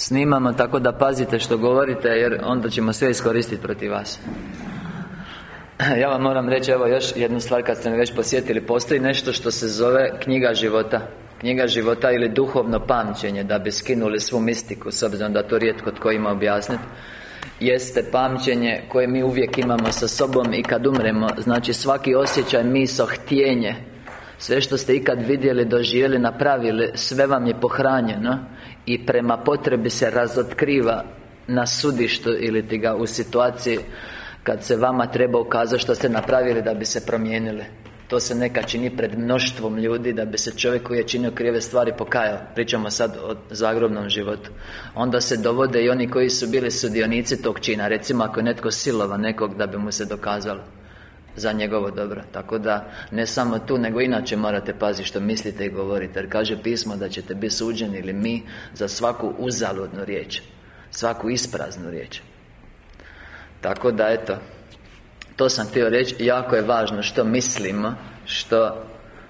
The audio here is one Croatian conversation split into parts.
Snimamo tako da pazite što govorite Jer onda ćemo sve iskoristiti protiv vas. Ja vam moram reći evo još jednu stvar kad ste me već posjetili. Postoji nešto što se zove knjiga života. Knjiga života ili duhovno pamćenje Da bi skinuli svu mistiku S obzirom da to rijetko tko ima objasniti Jeste pamćenje koje mi uvijek imamo sa sobom I kad umremo. Znači svaki osjećaj, miso, htjenje sve što ste ikad vidjeli, doživjeli, napravili Sve vam je pohranjeno I prema potrebi se razotkriva Na sudištu ili ti ga u situaciji Kad se vama treba ukazati što ste napravili da bi se promijenili. To se neka čini pred mnoštvom ljudi Da bi se čovjek koji je činio krive stvari pokajao. Pričamo sad o zagrobnom životu. Onda se dovode i oni koji su bili sudionici tog čina. Recimo ako je netko silova nekog da bi mu se dokazalo za njegovo dobro. Tako da, ne samo tu, nego inače morate paziti što mislite i govorite Jer kaže pismo da ćete biti suđeni ili mi Za svaku uzaludnu riječ Svaku ispraznu riječ. Tako da, eto To sam htio reći. Jako je važno što mislimo Što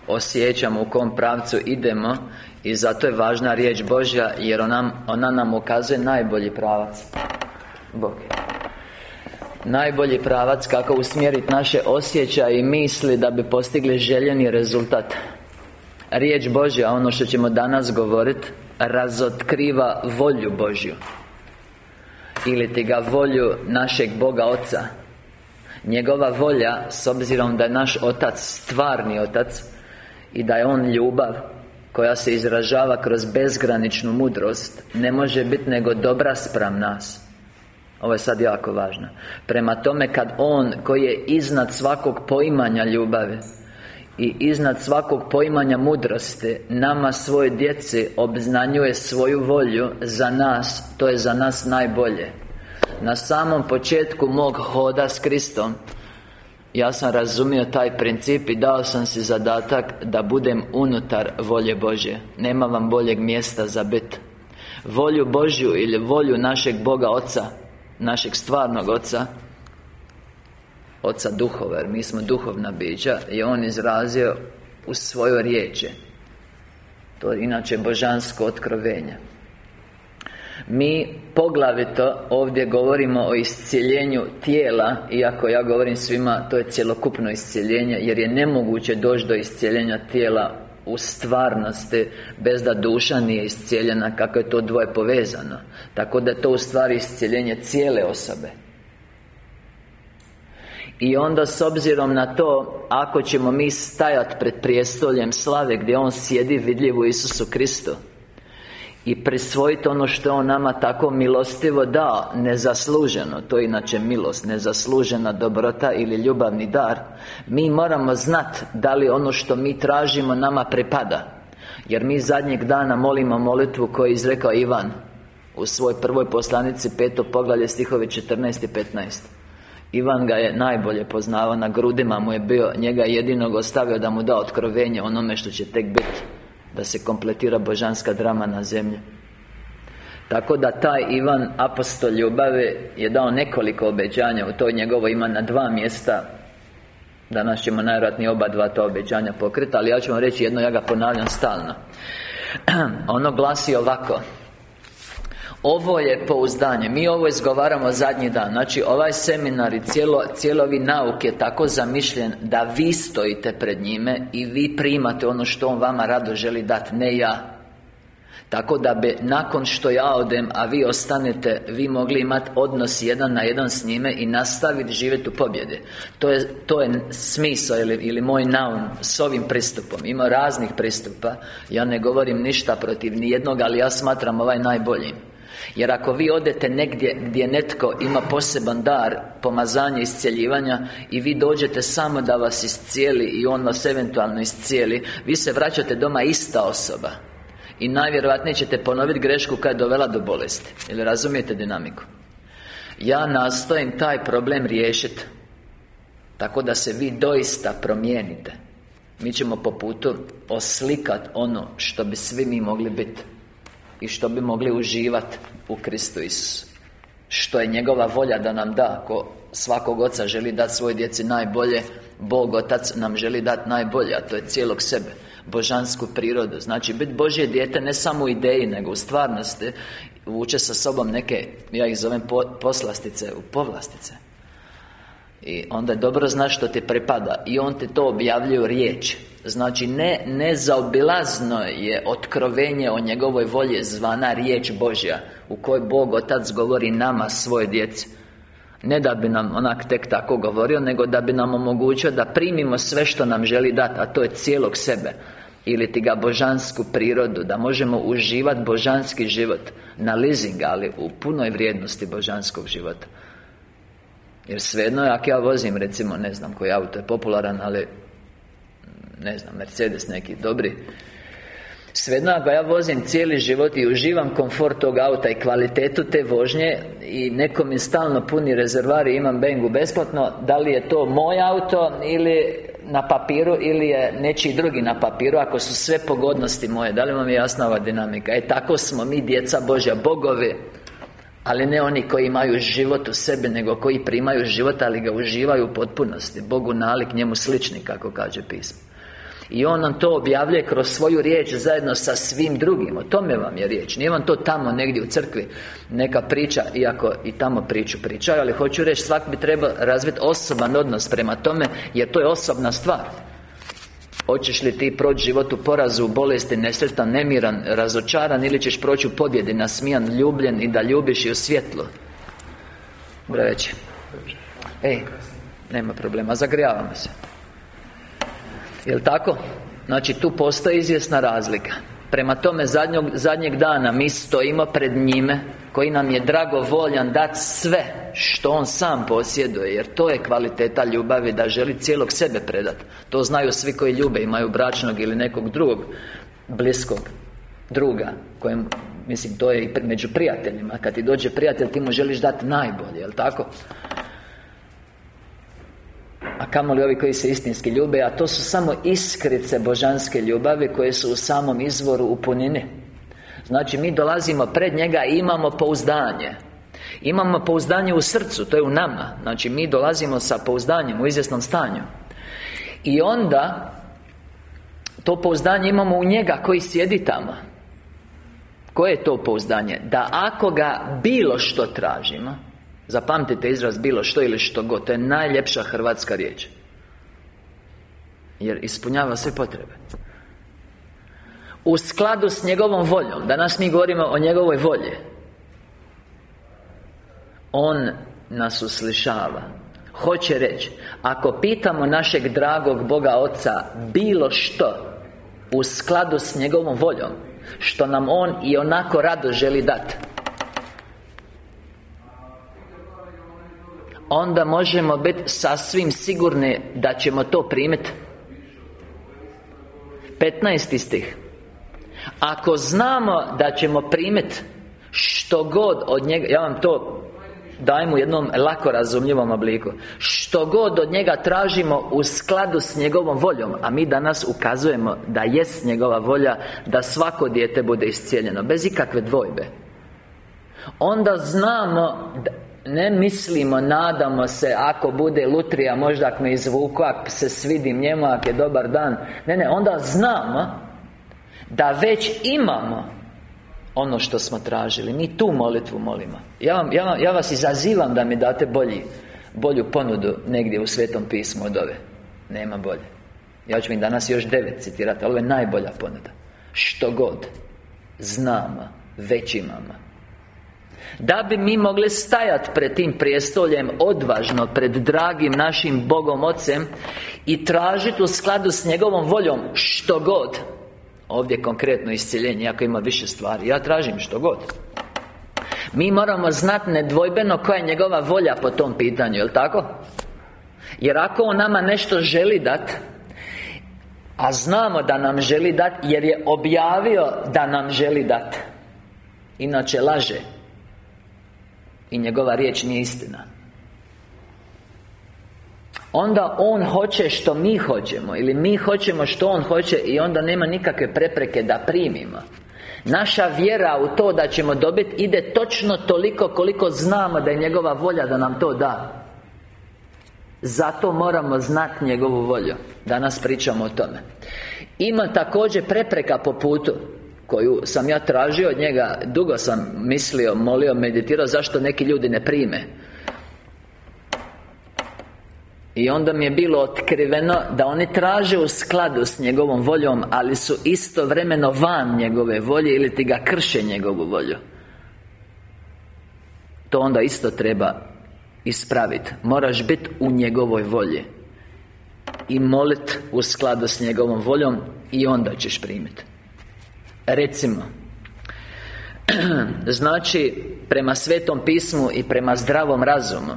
osjećamo U kom pravcu idemo I zato je važna riječ Božja Jer ona, ona nam ukazuje najbolji pravac. Bog Najbolji pravac kako usmjeriti naše osjećaje i misli da bi postigli željeni rezultat. Riječ Božja, ono što ćemo danas govoriti Razotkriva volju Božju. Ili ti ga volju našeg Boga Oca. Njegova volja, s obzirom da je naš Otac stvarni Otac I da je On ljubav Koja se izražava kroz bezgraničnu mudrost Ne može biti nego dobra spram nas ovo je sad jako važno. Prema tome kad On koji je iznad svakog poimanja ljubavi I iznad svakog poimanja mudrosti Nama svoje djeci obznanjuje svoju volju za nas To je za nas najbolje. Na samom početku mog hoda s Kristom ja sam razumio taj princip i dao sam si zadatak da budem unutar volje Božje. Nema vam boljeg mjesta za bit. Volju Božju ili volju našeg Boga Oca našeg stvarnog Oca Oca duhova, jer mi smo duhovna bića I On izrazio u svojoj riječi. To je inače božansko otkrovenje. Mi poglavito ovdje govorimo o iscijeljenju tijela Iako ja govorim svima, to je cjelokupno iscijeljenje Jer je nemoguće doći do iscijeljenja tijela u stvarnosti Bez da duša nije iscijeljena Kako je to dvoje povezano. Tako da je to u stvari iscijeljenje cijele osobe. I onda s obzirom na to Ako ćemo mi stajati pred prijestoljem slave Gdje On sjedi vidljivo Isusu Kristu i prisvojiti ono što On nama tako milostivo dao Nezasluženo. To je inače milost Nezaslužena dobrota ili ljubavni dar. Mi moramo znati Da li ono što mi tražimo nama pripada. Jer mi zadnjeg dana molimo molitvu koju je izrekao Ivan U svojoj prvoj poslanici peto poglavlje stihovi 14 i 15 Ivan ga je najbolje poznavao Na grudima mu je bio Njega jedinog ostavio da mu da otkrovenje Onome što će tek biti da se kompletira božanska drama na zemlji. Tako da taj Ivan, apostol ljubave Je dao nekoliko obećanja U toj njegovo ima na dva mjesta. Danas ćemo najvjerojatnije oba dva ta obećanja pokriti Ali ja ću vam reći jedno, ja ga ponavljam stalno. Ono glasi ovako ovo je pouzdanje. Mi ovo izgovaramo zadnji dan. Znači ovaj seminar i cijelo, cijelovi nauk je tako zamišljen Da vi stojite pred njime I vi primate ono što on vama rado želi dati Ne ja. Tako da bi nakon što ja odem, a vi ostanete Vi mogli imati odnos jedan na jedan s njime I nastaviti živjeti u pobjedi. To je, to je smisao ili, ili moj naum s ovim pristupom. Ima raznih pristupa. Ja ne govorim ništa protiv nijednog Ali ja smatram ovaj najboljim jer ako vi odete negdje gdje netko ima poseban dar Pomazanja iscjeljivanja I vi dođete samo da vas iscijeli I on vas eventualno iscijeli Vi se vraćate doma ista osoba. I najvjerojatnije ćete ponoviti grešku koja je dovela do bolesti. Ili razumijete dinamiku? Ja nastojim taj problem riješiti Tako da se vi doista promijenite. Mi ćemo po putu oslikati ono što bi svi mi mogli biti i što bi mogli uživati u Kristu Isusu Što je njegova volja da nam da Ako svakog oca želi dati svoj djeci najbolje Bog Otac nam želi dati najbolje A to je cijelog sebe Božansku prirodu. Znači, biti Božje dijete ne samo u ideji, nego u stvarnosti vuče sa sobom neke, ja ih zovem poslastice, u povlastice. I onda dobro znaš što ti pripada I on ti to objavljuje riječ Znači ne, nezaobilazno je otkrovenje o njegovoj volji zvana riječ Božja U kojoj Bog Otac govori nama, svoje djece ne da bi nam onak tek tako govorio Nego da bi nam omogućio da primimo sve što nam želi dati A to je cijelog sebe. Ili ti ga božansku prirodu Da možemo uživati božanski život Na leasing, ali u punoj vrijednosti božanskog života. Jer svejedno je ako ja vozim recimo ne znam koji auto je popularan ali ne znam Mercedes neki dobri Svejedno ako ja vozim cijeli život i uživam komfort tog auta i kvalitetu te vožnje I neko mi stalno puni rezervari imam Bengu besplatno Da li je to moj auto ili na papiru ili je nečiji drugi na papiru Ako su sve pogodnosti moje Da li vam je jasna ova dinamika? E tako smo mi djeca Božja Bogovi ali ne oni koji imaju život u sebi Nego koji primaju život, ali ga uživaju u potpunosti Bogu nalik, njemu slični, kako kaže pismo i On nam to objavljuje kroz svoju riječ zajedno sa svim drugim. O tome vam je riječ. Nije vam to tamo negdje u crkvi Neka priča, iako i tamo priču pričaju Ali hoću reći, svak bi trebao razviti osoban odnos prema tome Jer to je osobna stvar. Hoćeš li ti proći život u porazu, u bolesti, nesretan, nemiran, razočaran Ili ćeš proći u pobjedi, nasmijan, ljubljen i da ljubiš i u svjetlu? Breveće Ej, nema problema, zagrijavamo se Jel' tako? Znači, tu postoji izvjesna razlika Prema tome, zadnjeg, zadnjeg dana mi stojimo pred njime Koji nam je drago voljan dati sve Što On sam posjeduje Jer to je kvaliteta ljubavi Da želi cijelog sebe predati To znaju svi koji ljube Imaju bračnog ili nekog drugog Bliskog Druga Kojem, mislim, to je i među prijateljima Kad ti dođe prijatelj Ti mu želiš dati najbolje, jel' tako? A kamoli ovi koji se istinski ljube A to su samo iskrice božanske ljubavi Koje su u samom izvoru u punini. Znači mi dolazimo pred njega i imamo pouzdanje. Imamo pouzdanje u srcu, to je u nama. Znači mi dolazimo sa pouzdanjem u izvjesnom stanju. I onda To pouzdanje imamo u njega koji sjedi tamo. Koje je to pouzdanje? Da ako ga bilo što tražimo Zapamtite izraz bilo što ili što god To je najljepša hrvatska riječ. Jer ispunjava sve potrebe. U skladu s njegovom voljom Danas mi govorimo o njegovoj volji On nas uslišava. Hoće reći Ako pitamo našeg dragog Boga Oca Bilo što U skladu s njegovom voljom Što nam On i onako rado želi dati Onda možemo biti sasvim sigurni da ćemo to primiti 15. stih Ako znamo da ćemo primiti Što god od njega Ja vam to dajem u jednom lako razumljivom obliku Što god od njega tražimo u skladu s njegovom voljom A mi danas ukazujemo da jest njegova volja Da svako dijete bude iscijeljeno Bez ikakve dvojbe Onda znamo ne mislimo, nadamo se Ako bude lutrija, možda ako me izvuku Ako se svidim njemu, ako je dobar dan. Ne, ne, onda znamo Da već imamo Ono što smo tražili. Mi tu molitvu molimo. Ja, vam, ja, ja vas izazivam da mi date bolji Bolju ponudu negdje u Svetom pismu od ove. Nema bolje. Ja ću mi danas još devet citirati Ali ovo je najbolja ponuda. Što god Znamo Već imamo da bi mi mogli stajati pred tim prijestoljem Odvažno pred dragim našim Bogom Ocem I tražiti u skladu s njegovom voljom Što god. Ovdje konkretno isciljenje Iako ima više stvari. Ja tražim što god. Mi moramo znati nedvojbeno Koja je njegova volja po tom pitanju Jel' tako? Jer ako on nama nešto želi dat A znamo da nam želi dat Jer je objavio da nam želi dat Inače laže i njegova riječ nije istina. Onda On hoće što mi hoćemo Ili mi hoćemo što On hoće I onda nema nikakve prepreke da primimo. Naša vjera u to da ćemo dobiti Ide točno toliko koliko znamo da je njegova volja da nam to da. Zato moramo znati njegovu volju. Danas pričamo o tome. Ima također prepreka po putu Koju sam ja tražio od njega Dugo sam mislio, molio, meditirao Zašto neki ljudi ne prime? I onda mi je bilo otkriveno da oni traže u skladu s njegovom voljom Ali su istovremeno van njegove volje Ili ti ga krše njegovu volju. To onda isto treba ispraviti Moraš biti u njegovoj volji I molit u skladu s njegovom voljom I onda ćeš primiti Recimo Znači, prema Svetom pismu i prema zdravom razumu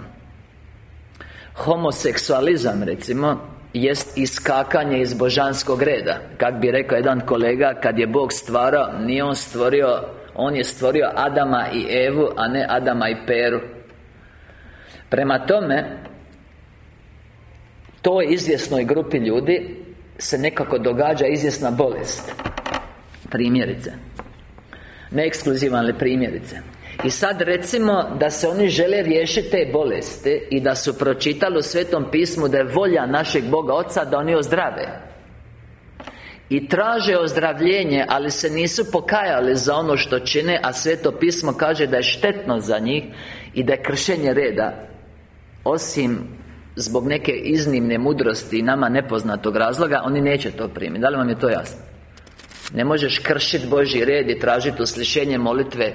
Homoseksualizam, recimo Jest iskakanje iz božanskog reda. Kak bi rekao jedan kolega Kad je Bog stvarao Nije On stvorio On je stvorio Adama i Evu A ne Adama i Peru. Prema tome Toj izvjesnoj grupi ljudi Se nekako događa izvjesna bolest Primjerice Ne ekskluzivan, ali primjerice. I sad recimo da se oni žele riješiti te bolesti I da su pročitali u Svetom pismu da je volja našeg Boga Oca da oni ozdrave. I traže ozdravljenje, ali se nisu pokajali za ono što čine A Sveto pismo kaže da je štetno za njih I da je kršenje reda Osim zbog neke iznimne mudrosti i nama nepoznatog razloga Oni neće to primiti, da li vam je to jasno? Ne možeš kršiti Božji red i tražiti uslišenje molitve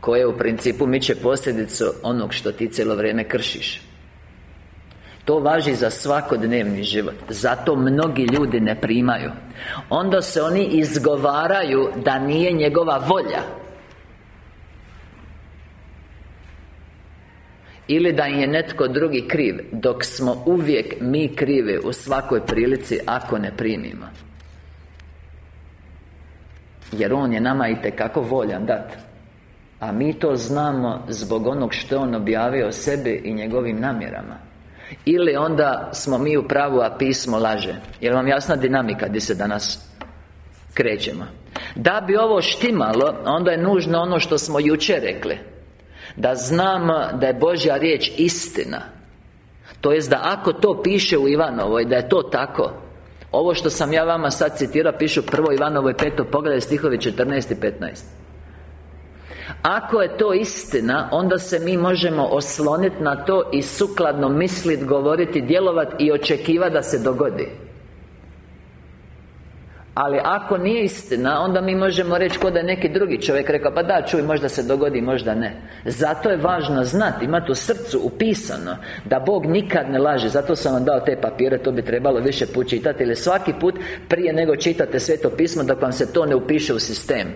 koje u principu miče posljedicu onog što ti cijelo vrijeme kršiš. To važi za svakodnevni život. Zato mnogi ljudi ne primaju. Onda se oni izgovaraju da nije njegova volja. Ili da je netko drugi kriv Dok smo uvijek mi krivi u svakoj prilici ako ne primimo Jer On je nama i tekako voljan dati a mi to znamo zbog onog što On objavio o sebi i njegovim namjerama. Ili onda smo mi u pravu, a pismo laže. Jer vam jasna dinamika gdje se danas krećemo? Da bi ovo štimalo, onda je nužno ono što smo jučer rekli. Da znamo da je Božja riječ istina. To jest da ako to piše u Ivanovoj, da je to tako Ovo što sam ja vama sad citirao, piše u prvo Ivanovoj peto pogledaj stihovi 14 i 15 ako je to istina, onda se mi možemo osloniti na to i sukladno misliti, govoriti, djelovati i očekivati da se dogodi ali ako nije istina, onda mi možemo reći kod da je neki drugi čovjek rekao Pa da, čuj, možda se dogodi, možda ne. Zato je važno znati, imati u srcu upisano Da Bog nikad ne laže. Zato sam vam dao te papire, to bi trebalo više put čitati Ili svaki put prije nego čitate sveto pismo Dok vam se to ne upiše u sistem.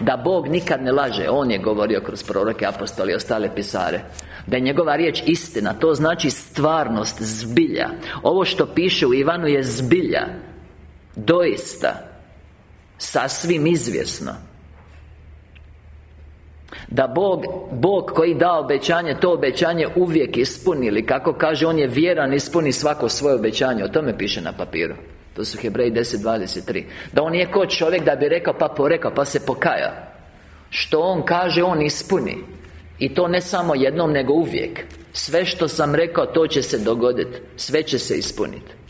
Da Bog nikad ne laže On je govorio kroz proroke, apostoli i ostale pisare. Da je njegova riječ istina To znači stvarnost, zbilja. Ovo što piše u Ivanu je zbilja Doista Sasvim izvjesno da Bog, Bog koji da obećanje To obećanje uvijek ispunili Kako kaže On je vjeran Ispuni svako svoje obećanje. O tome piše na papiru. To su Hebreji 10.23 Da On nije kod čovjek da bi rekao Pa porekao Pa se pokaja Što On kaže On ispuni. I to ne samo jednom nego uvijek. Sve što sam rekao To će se dogoditi Sve će se ispuniti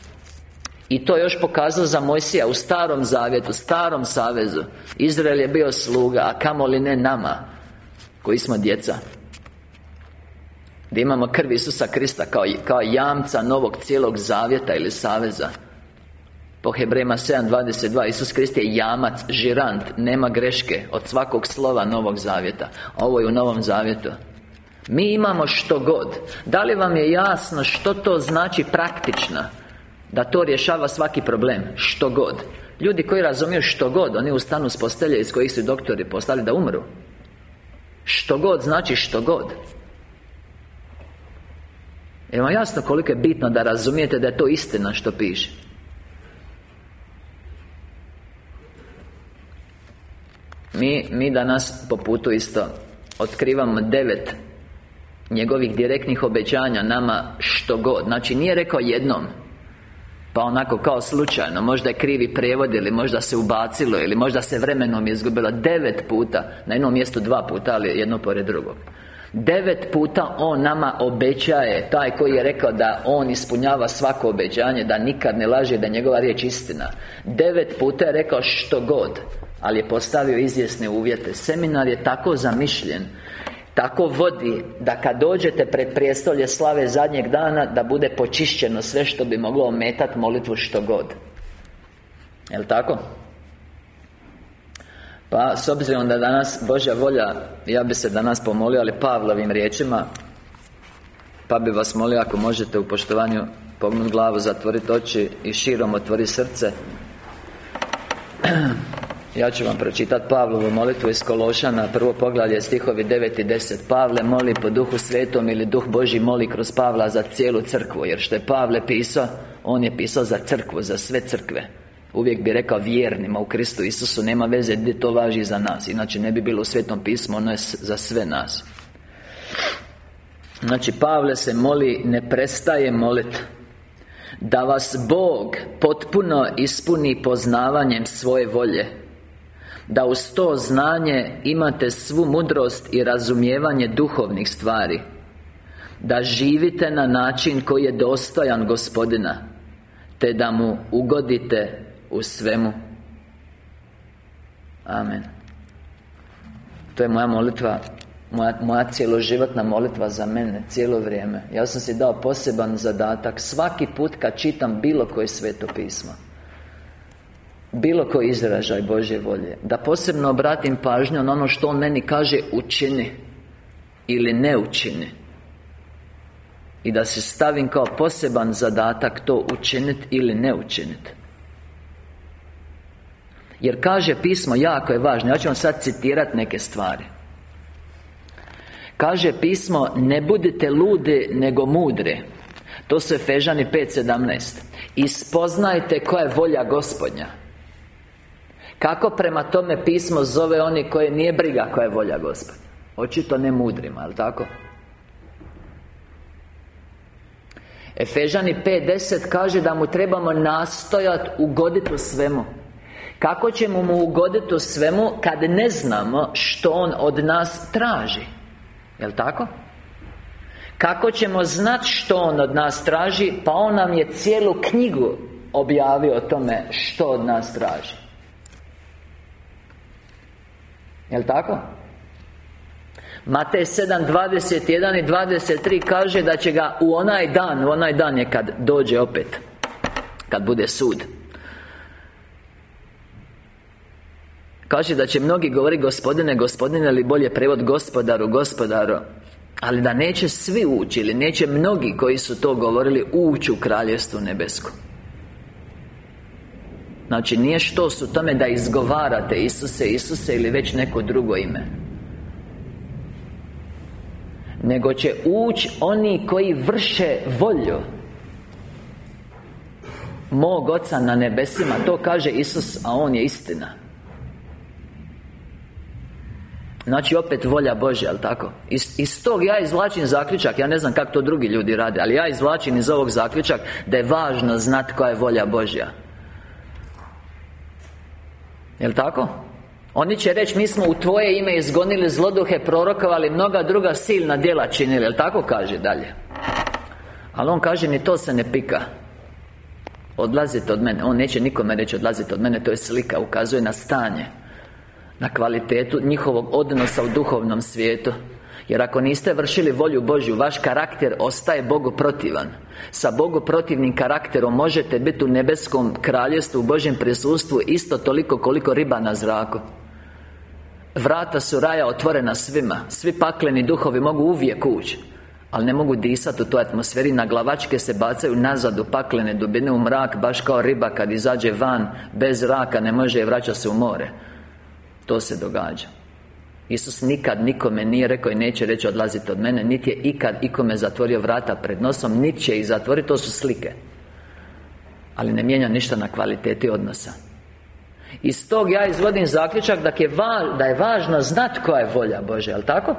i to još pokazao za Mojsija u starom zavjetu, starom savezu. Izrael je bio sluga, a kamoli ne nama Koji smo djeca. Gdje imamo krv Isusa Krista kao, kao jamca novog cijelog zavjeta ili saveza. Po Hebrema 7.22 Isus Krist je jamac, žirant, nema greške Od svakog slova novog zavjeta. Ovo je u novom zavjetu. Mi imamo što god. Da li vam je jasno što to znači praktično da to rješava svaki problem Što god. Ljudi koji razumiju što god Oni ustanu s postelje iz kojih su doktori postali da umru. Što god znači što god. Vam jasno koliko je bitno da razumijete da je to istina što piše? Mi, mi danas po putu isto Otkrivamo devet Njegovih direktnih obećanja nama što god. Znači nije rekao jednom pa onako kao slučajno Možda je krivi prijevod Ili možda se ubacilo Ili možda se vremenom izgubilo Devet puta Na jednom mjestu dva puta Ali jedno pored drugog. Devet puta On nama obećaje Taj koji je rekao da On ispunjava svako obećanje Da nikad ne laže, da je njegova riječ istina. Devet puta je rekao što god Ali je postavio izvjesne uvjete. Seminar je tako zamišljen tako vodi da kad dođete pred prijestolje slave zadnjeg dana Da bude počišćeno sve što bi moglo ometati molitvu što god Jel' tako? Pa, s obzirom da danas Božja volja Ja bi se danas pomolio, ali Pavlovim riječima Pa bi vas molio ako možete u poštovanju Pognuti glavu, zatvoriti oči I širom otvori srce Ja ću vam pročitati Pavlovu molitvu iz Kološana Prvo poglavlje stihovi 9 i 10 Pavle moli po duhu svetom ili duh Boži moli kroz Pavla za cijelu crkvu Jer što je Pavle pisao On je pisao za crkvu, za sve crkve. Uvijek bi rekao vjernima u Kristu Isusu Nema veze gdje to važi za nas Inače ne bi bilo u Svetom pismu Ono je za sve nas. Znači Pavle se moli Ne prestaje moliti Da vas Bog potpuno ispuni poznavanjem svoje volje Da uz to znanje imate svu mudrost i razumijevanje duhovnih stvari. Da živite na način koji je dostojan gospodina Te da mu ugodite u svemu. Amen. To je moja molitva moja, moja cijeloživotna molitva za mene Cijelo vrijeme. Ja sam si dao poseban zadatak Svaki put kad čitam bilo koje sveto pismo bilo koji izražaj Božje volje Da posebno obratim pažnju na ono što On meni kaže učini Ili ne učini. I da se stavim kao poseban zadatak to učiniti ili ne učiniti jer kaže pismo, jako je važno Ja ću vam sad citirati neke stvari. Kaže pismo Ne budite ludi, nego mudre To su Efežani 5.17 Ispoznajte koja je volja gospodnja Kako prema tome pismo zove oni koje nije briga koja je volja gospodnja Očito ne mudrima, ali tako? Efežani 5.10 kaže da mu trebamo nastojati ugoditi u svemu. Kako ćemo mu ugoditi u svemu Kad ne znamo što On od nas traži? Jel' tako? Kako ćemo znati što On od nas traži? Pa On nam je cijelu knjigu objavio o tome što od nas traži Jel' tako? Matej 7, 21 i 23 kaže da će ga u onaj dan U onaj dan je kad dođe opet Kad bude sud. Kaže da će mnogi govori gospodine, gospodine ili bolje prevod gospodaru, gospodaru. Ali da neće svi ući ili neće mnogi koji su to govorili ući u kraljevstvo nebesko Znači nije što su tome da izgovarate Isuse, Isuse ili već neko drugo ime. Nego će ući oni koji vrše volju Mog Oca na nebesima. To kaže Isus, a On je istina. Znači opet volja Božja, jel tako? Iz, iz tog ja izvlačim zaključak Ja ne znam kako to drugi ljudi rade Ali ja izvlačim iz ovog zaključak Da je važno znati koja je volja Božja Jel tako? Oni će reći, mi smo u Tvoje ime izgonili zloduhe, prorokovali mnoga druga silna djela činili, jel tako kaže dalje? Ali on kaže, ni to se ne pika. Odlazite od mene. On neće nikome reći odlazite od mene. To je slika, ukazuje na stanje na kvalitetu njihovog odnosa u duhovnom svijetu jer ako niste vršili volju Božju Vaš karakter ostaje Bogu protivan Sa Bogu protivnim karakterom Možete biti u nebeskom kraljestvu U Božjem prisustvu Isto toliko koliko riba na zraku. Vrata su raja otvorena svima. Svi pakleni duhovi mogu uvijek ući ali ne mogu disati u toj atmosferi. Na glavačke se bacaju nazad u paklene dubine U mrak Baš kao riba kad izađe van Bez zraka ne može i vraća se u more. To se događa Isus nikad nikome nije rekao i neće reći odlazite od mene Niti je ikad ikome zatvorio vrata pred nosom Niti će ih zatvoriti, to su slike. Ali ne mijenja ništa na kvaliteti odnosa. Iz tog ja izvodim zaključak da je, da je važno znati koja je volja Bože, jel tako?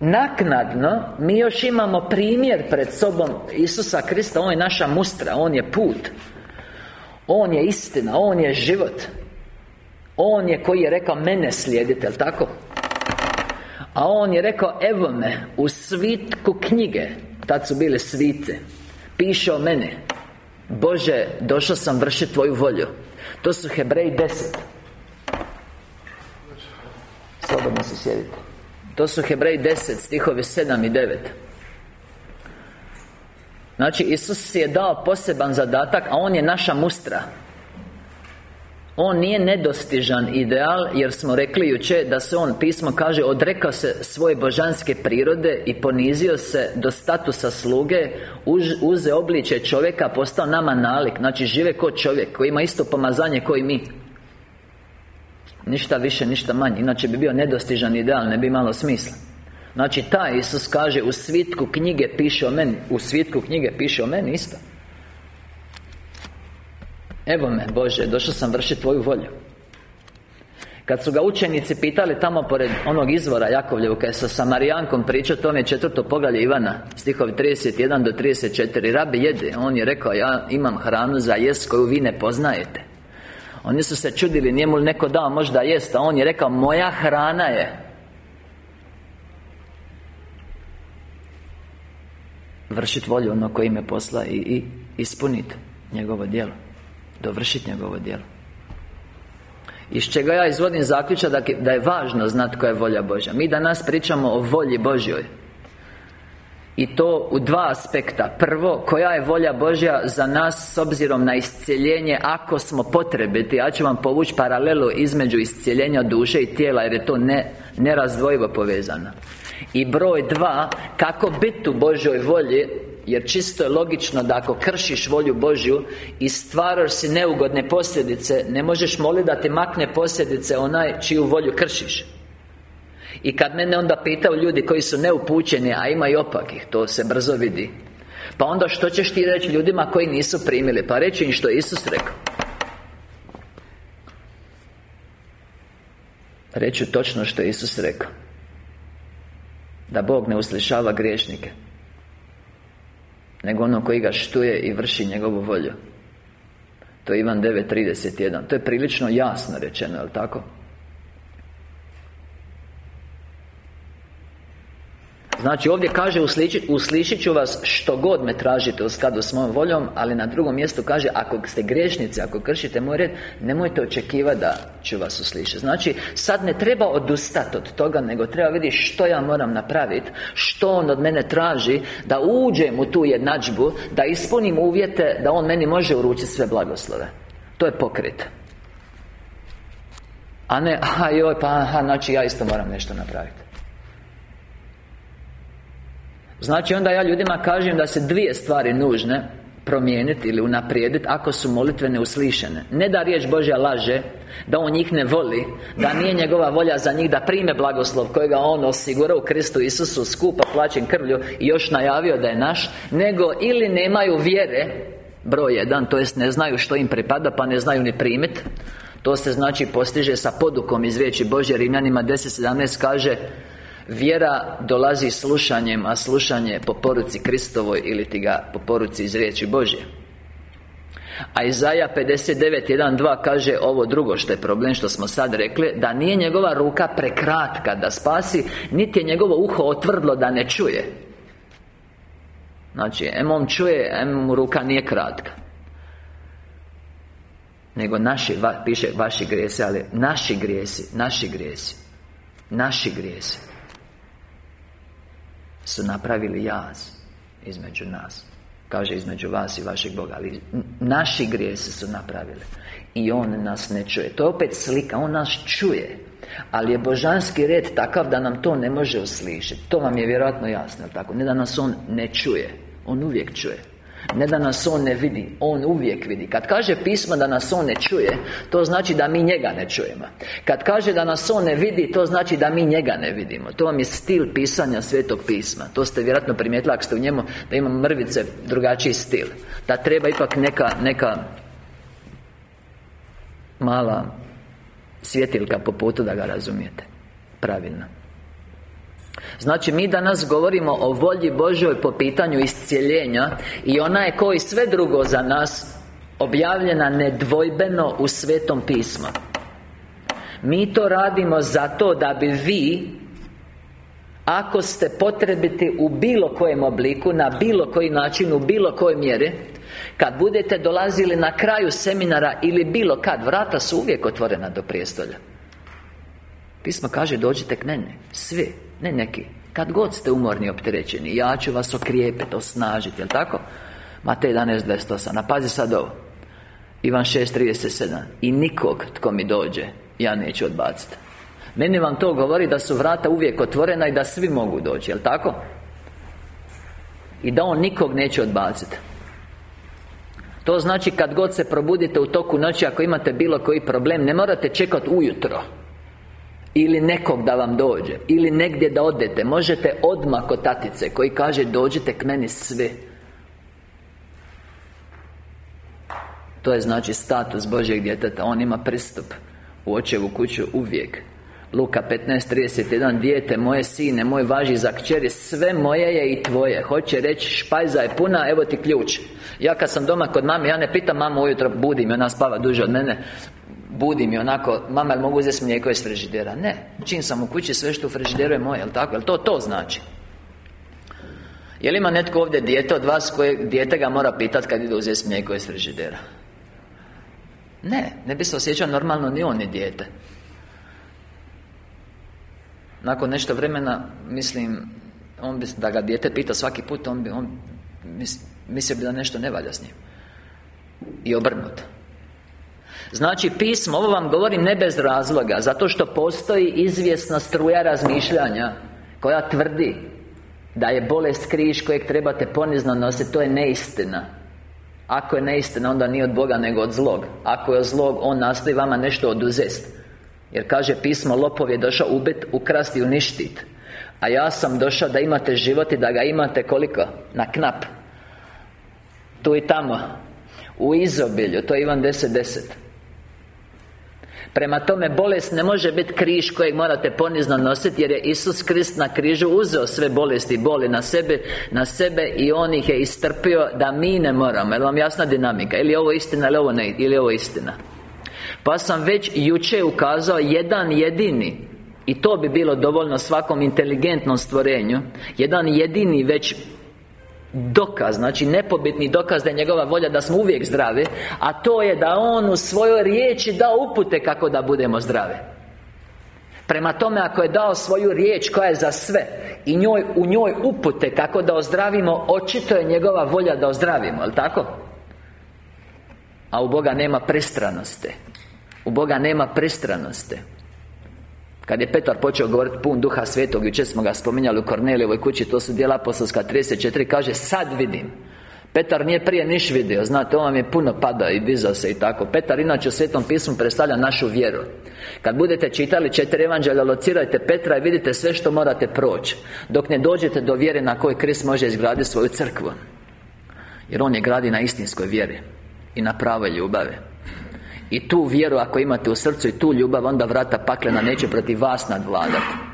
Naknadno, mi još imamo primjer pred sobom Isusa Krista, On je naša mustra, On je put. On je istina, On je život On je koji je rekao mene slijedite, jel tako? A on je rekao, evo me, u svitku knjige Tad su bile svice Piše o mene Bože, došao sam vršiti Tvoju volju To su Hebreji 10 Slobodno se sjedite. To su Hebreji 10, stihovi 7 i 9 Znači, Isus je dao poseban zadatak A On je naša mustra on nije nedostižan ideal Jer smo rekli juče da se on, pismo kaže Odrekao se svoje božanske prirode I ponizio se do statusa sluge Uze obličje čovjeka Postao nama nalik. Znači žive kao čovjek Koji ima isto pomazanje koji mi. Ništa više, ništa manje. Inače bi bio nedostižan ideal Ne bi imalo smisla. Znači taj Isus kaže U svitku knjige piše o meni U svitku knjige piše o meni isto Evo me, Bože, došao sam vršiti Tvoju volju. Kad su ga učenici pitali tamo pored onog izvora Jakovljevu Kad je sa Samarijankom pričao To je četvrto poglavlje Ivana Stihovi 31 do 34 Rabi jede On je rekao Ja imam hranu za jest koju vi ne poznajete. Oni su se čudili Nije mu neko dao možda jest A on je rekao Moja hrana je. Vršiti volju ono koji me posla I, i ispuniti njegovo djelo dovršiti njegovo djelo. Iz čega ja izvodim zaključak da je važno znati koja je volja Božja. Mi danas pričamo o volji Božjoj. I to u dva aspekta. Prvo, koja je volja Božja za nas s obzirom na iscijeljenje Ako smo potrebiti. Ja ću vam povući paralelu između iscijeljenja duše i tijela Jer je to ne, nerazdvojivo povezano. I broj dva Kako biti u Božjoj volji jer čisto je logično da ako kršiš volju Božju I stvaraš si neugodne posljedice Ne možeš moliti da ti makne posljedice onaj čiju volju kršiš. I kad mene onda pitaju ljudi koji su neupućeni A ima i opakih, to se brzo vidi. Pa onda što ćeš ti reći ljudima koji nisu primili? Pa reći im što je Isus rekao. Reću točno što je Isus rekao. Da Bog ne uslišava griješnike nego ono koji ga štuje i vrši njegovu volju To je Ivan 9.31 To je prilično jasno rečeno, jel tako? Znači ovdje kaže uslišit ću vas što god me tražite u skladu s mojom voljom Ali na drugom mjestu kaže Ako ste grešnici, ako kršite moj red Nemojte očekivati da ću vas uslišiti Znači sad ne treba odustati od toga Nego treba vidjeti što ja moram napraviti Što on od mene traži Da uđem u tu jednadžbu Da ispunim uvjete Da on meni može uručiti sve blagoslove. To je pokret. A ne, aha joj, pa aha, znači ja isto moram nešto napraviti Znači onda ja ljudima kažem da se dvije stvari nužne Promijeniti ili unaprijediti Ako su molitve neuslišene. Ne da riječ Božja laže Da on njih ne voli Da nije njegova volja za njih da prime blagoslov Kojega on osigura u Kristu Isusu Skupa plaćen krvlju I još najavio da je naš Nego ili nemaju vjere Broj jedan To jest ne znaju što im pripada Pa ne znaju ni primit. To se znači postiže sa podukom iz riječi Božje. Rimljanima 10.17 kaže Vjera dolazi slušanjem, a slušanje po poruci Kristovoj ili ti ga po poruci iz riječi Božje. A Izaja 59.1.2 kaže ovo drugo što je problem što smo sad rekli Da nije njegova ruka prekratka da spasi Niti je njegovo uho otvrdlo da ne čuje. Znači, em on čuje, em mu ruka nije kratka. Nego naši, piše vaši grijesi, ali naši grijesi, naši grijesi Naši grijesi su napravili jaz između nas. Kaže između vas i vašeg Boga Ali naši grijesi su napravili. I On nas ne čuje. To je opet slika, On nas čuje. Ali je božanski red takav da nam to ne može uslišiti To vam je vjerojatno jasno, tako? Ne da nas On ne čuje On uvijek čuje ne da nas On ne vidi On uvijek vidi. Kad kaže pismo da nas On ne čuje To znači da mi njega ne čujemo. Kad kaže da nas On ne vidi To znači da mi njega ne vidimo. To vam je stil pisanja Svetog pisma. To ste vjerojatno primijetili ako ste u njemu Da ima mrvice drugačiji stil. Da treba ipak neka, neka Mala Svjetilka po putu da ga razumijete. Pravilno Znači, mi danas govorimo o volji Božoj po pitanju iscijeljenja I ona je koji sve drugo za nas Objavljena nedvojbeno u Svetom pismu. Mi to radimo zato da bi vi Ako ste potrebiti u bilo kojem obliku Na bilo koji način, u bilo kojoj mjeri Kad budete dolazili na kraju seminara Ili bilo kad Vrata su uvijek otvorena do prijestolja. Pismo kaže dođite k mene Svi, ne neki. Kad god ste umorni i opterećeni Ja ću vas okrijepiti, osnažiti, jel tako? Matej 11.28 A pazi sad ovo. Ivan 6.37 I nikog tko mi dođe Ja neću odbaciti Meni vam to govori da su vrata uvijek otvorena I da svi mogu doći, jel tako? I da on nikog neće odbaciti To znači kad god se probudite u toku noći Ako imate bilo koji problem Ne morate čekati ujutro ili nekog da vam dođe. Ili negdje da odete. Možete odmah kod tatice Koji kaže dođite k meni sve To je znači status Božjeg djeteta. On ima pristup U očevu kuću uvijek. Luka 15.31 Dijete moje sine, moj važi za kćeri Sve moje je i tvoje. Hoće reći špajza je puna, evo ti ključ. Ja kad sam doma kod mame, ja ne pitam mamu ujutro Budim, ona spava duže od mene Budi mi onako Mama, jel mogu uzeti mlijeko iz frižidera? Ne Čim sam u kući, sve što u frižideru je moje, jel tako? Jel to to znači? Jel ima netko ovdje dijete od vas koje dijete ga mora pitati kad ide uzeti mlijeko iz frižidera? Ne, ne bi se osjećao normalno ni on ni dijete Nakon nešto vremena, mislim On bi, da ga dijete pita svaki put On bi, on mislio bi da nešto ne valja s njim I obrnuto Znači pismo, ovo vam govorim ne bez razloga Zato što postoji izvjesna struja razmišljanja Koja tvrdi Da je bolest križ kojeg trebate ponizno nositi To je neistina. Ako je neistina, onda nije od Boga nego od zlog. Ako je od zlog, On nastoji vama nešto oduzest. Jer kaže pismo, lopov je došao ubit, ukrasti i uništit. A ja sam došao da imate život i da ga imate koliko? Na knap. Tu i tamo. U izobilju, to je Ivan 10.10 Prema tome, bolest ne može biti križ kojeg morate ponizno nositi Jer je Isus Krist na križu uzeo sve bolesti i boli na sebe Na sebe i On ih je istrpio da mi ne moramo Jel vam jasna dinamika? Ili je ovo istina ili ovo ne Ili je ovo istina Pa sam već juče ukazao jedan jedini i to bi bilo dovoljno svakom inteligentnom stvorenju Jedan jedini već dokaz, znači nepobitni dokaz da je njegova volja da smo uvijek zdravi A to je da On u svojoj riječi dao upute kako da budemo zdravi. Prema tome, ako je dao svoju riječ koja je za sve I njoj, u njoj upute kako da ozdravimo Očito je njegova volja da ozdravimo, jel tako? A u Boga nema pristranosti. U Boga nema pristranosti kad je Petar počeo govoriti pun duha svetog Jučer smo ga spominjali u Kornelijevoj kući To su dijela apostolska 34 Kaže sad vidim. Petar nije prije niš vidio Znate, on vam je puno pada i dizao se i tako. Petar inače u Svetom pismu predstavlja našu vjeru. Kad budete čitali četiri evanđelja Locirajte Petra i vidite sve što morate proći Dok ne dođete do vjere na kojoj Krist može izgraditi svoju crkvu. Jer On je gradi na istinskoj vjeri I na pravoj ljubavi i tu vjeru ako imate u srcu i tu ljubav Onda vrata paklena neće protiv vas nadvladati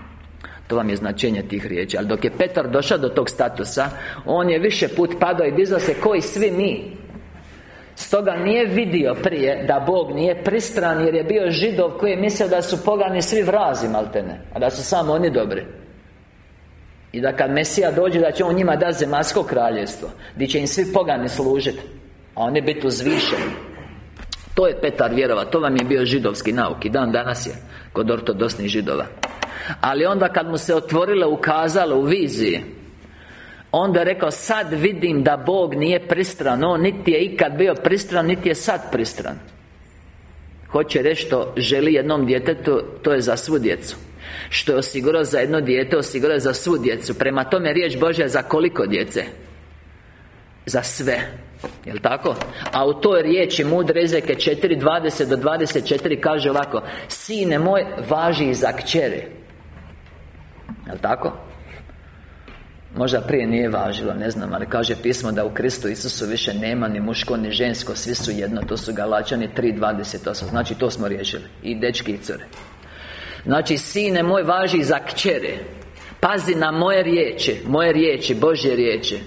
to vam je značenje tih riječi. Ali dok je Petar došao do tog statusa On je više put padao i dizao se koji svi mi. Stoga nije vidio prije da Bog nije pristran Jer je bio židov koji je mislio da su pogani svi vrazi maltene A da su samo oni dobri. I da kad Mesija dođe da će on njima dati zemasko kraljevstvo Gdje će im svi pogani služiti A oni biti uzvišeni to je Petar vjerova, to vam je bio židovski nauk I dan danas je Kod ortodosnih židova. Ali onda kad mu se otvorilo, ukazalo u viziji Onda je rekao, sad vidim da Bog nije pristran On niti je ikad bio pristran, niti je sad pristran. Hoće reći što želi jednom djetetu, to je za svu djecu. Što je osigurao za jedno dijete, osigurao za svu djecu. Prema tome riječ Božja za koliko djece? Za sve Jel' tako? A u toj riječi mudre Ezeke 4.20 do 24 kaže ovako Sine moj važi i za kćeri Jel' tako? Možda prije nije važilo, ne znam, ali kaže pismo da u Kristu Isusu više nema ni muško ni žensko, svi su jedno, to su Galačani 3.28, znači to smo riješili, i dečki i cure. Znači, sine moj važi za kćere, pazi na moje riječi, moje riječi, Božje riječi,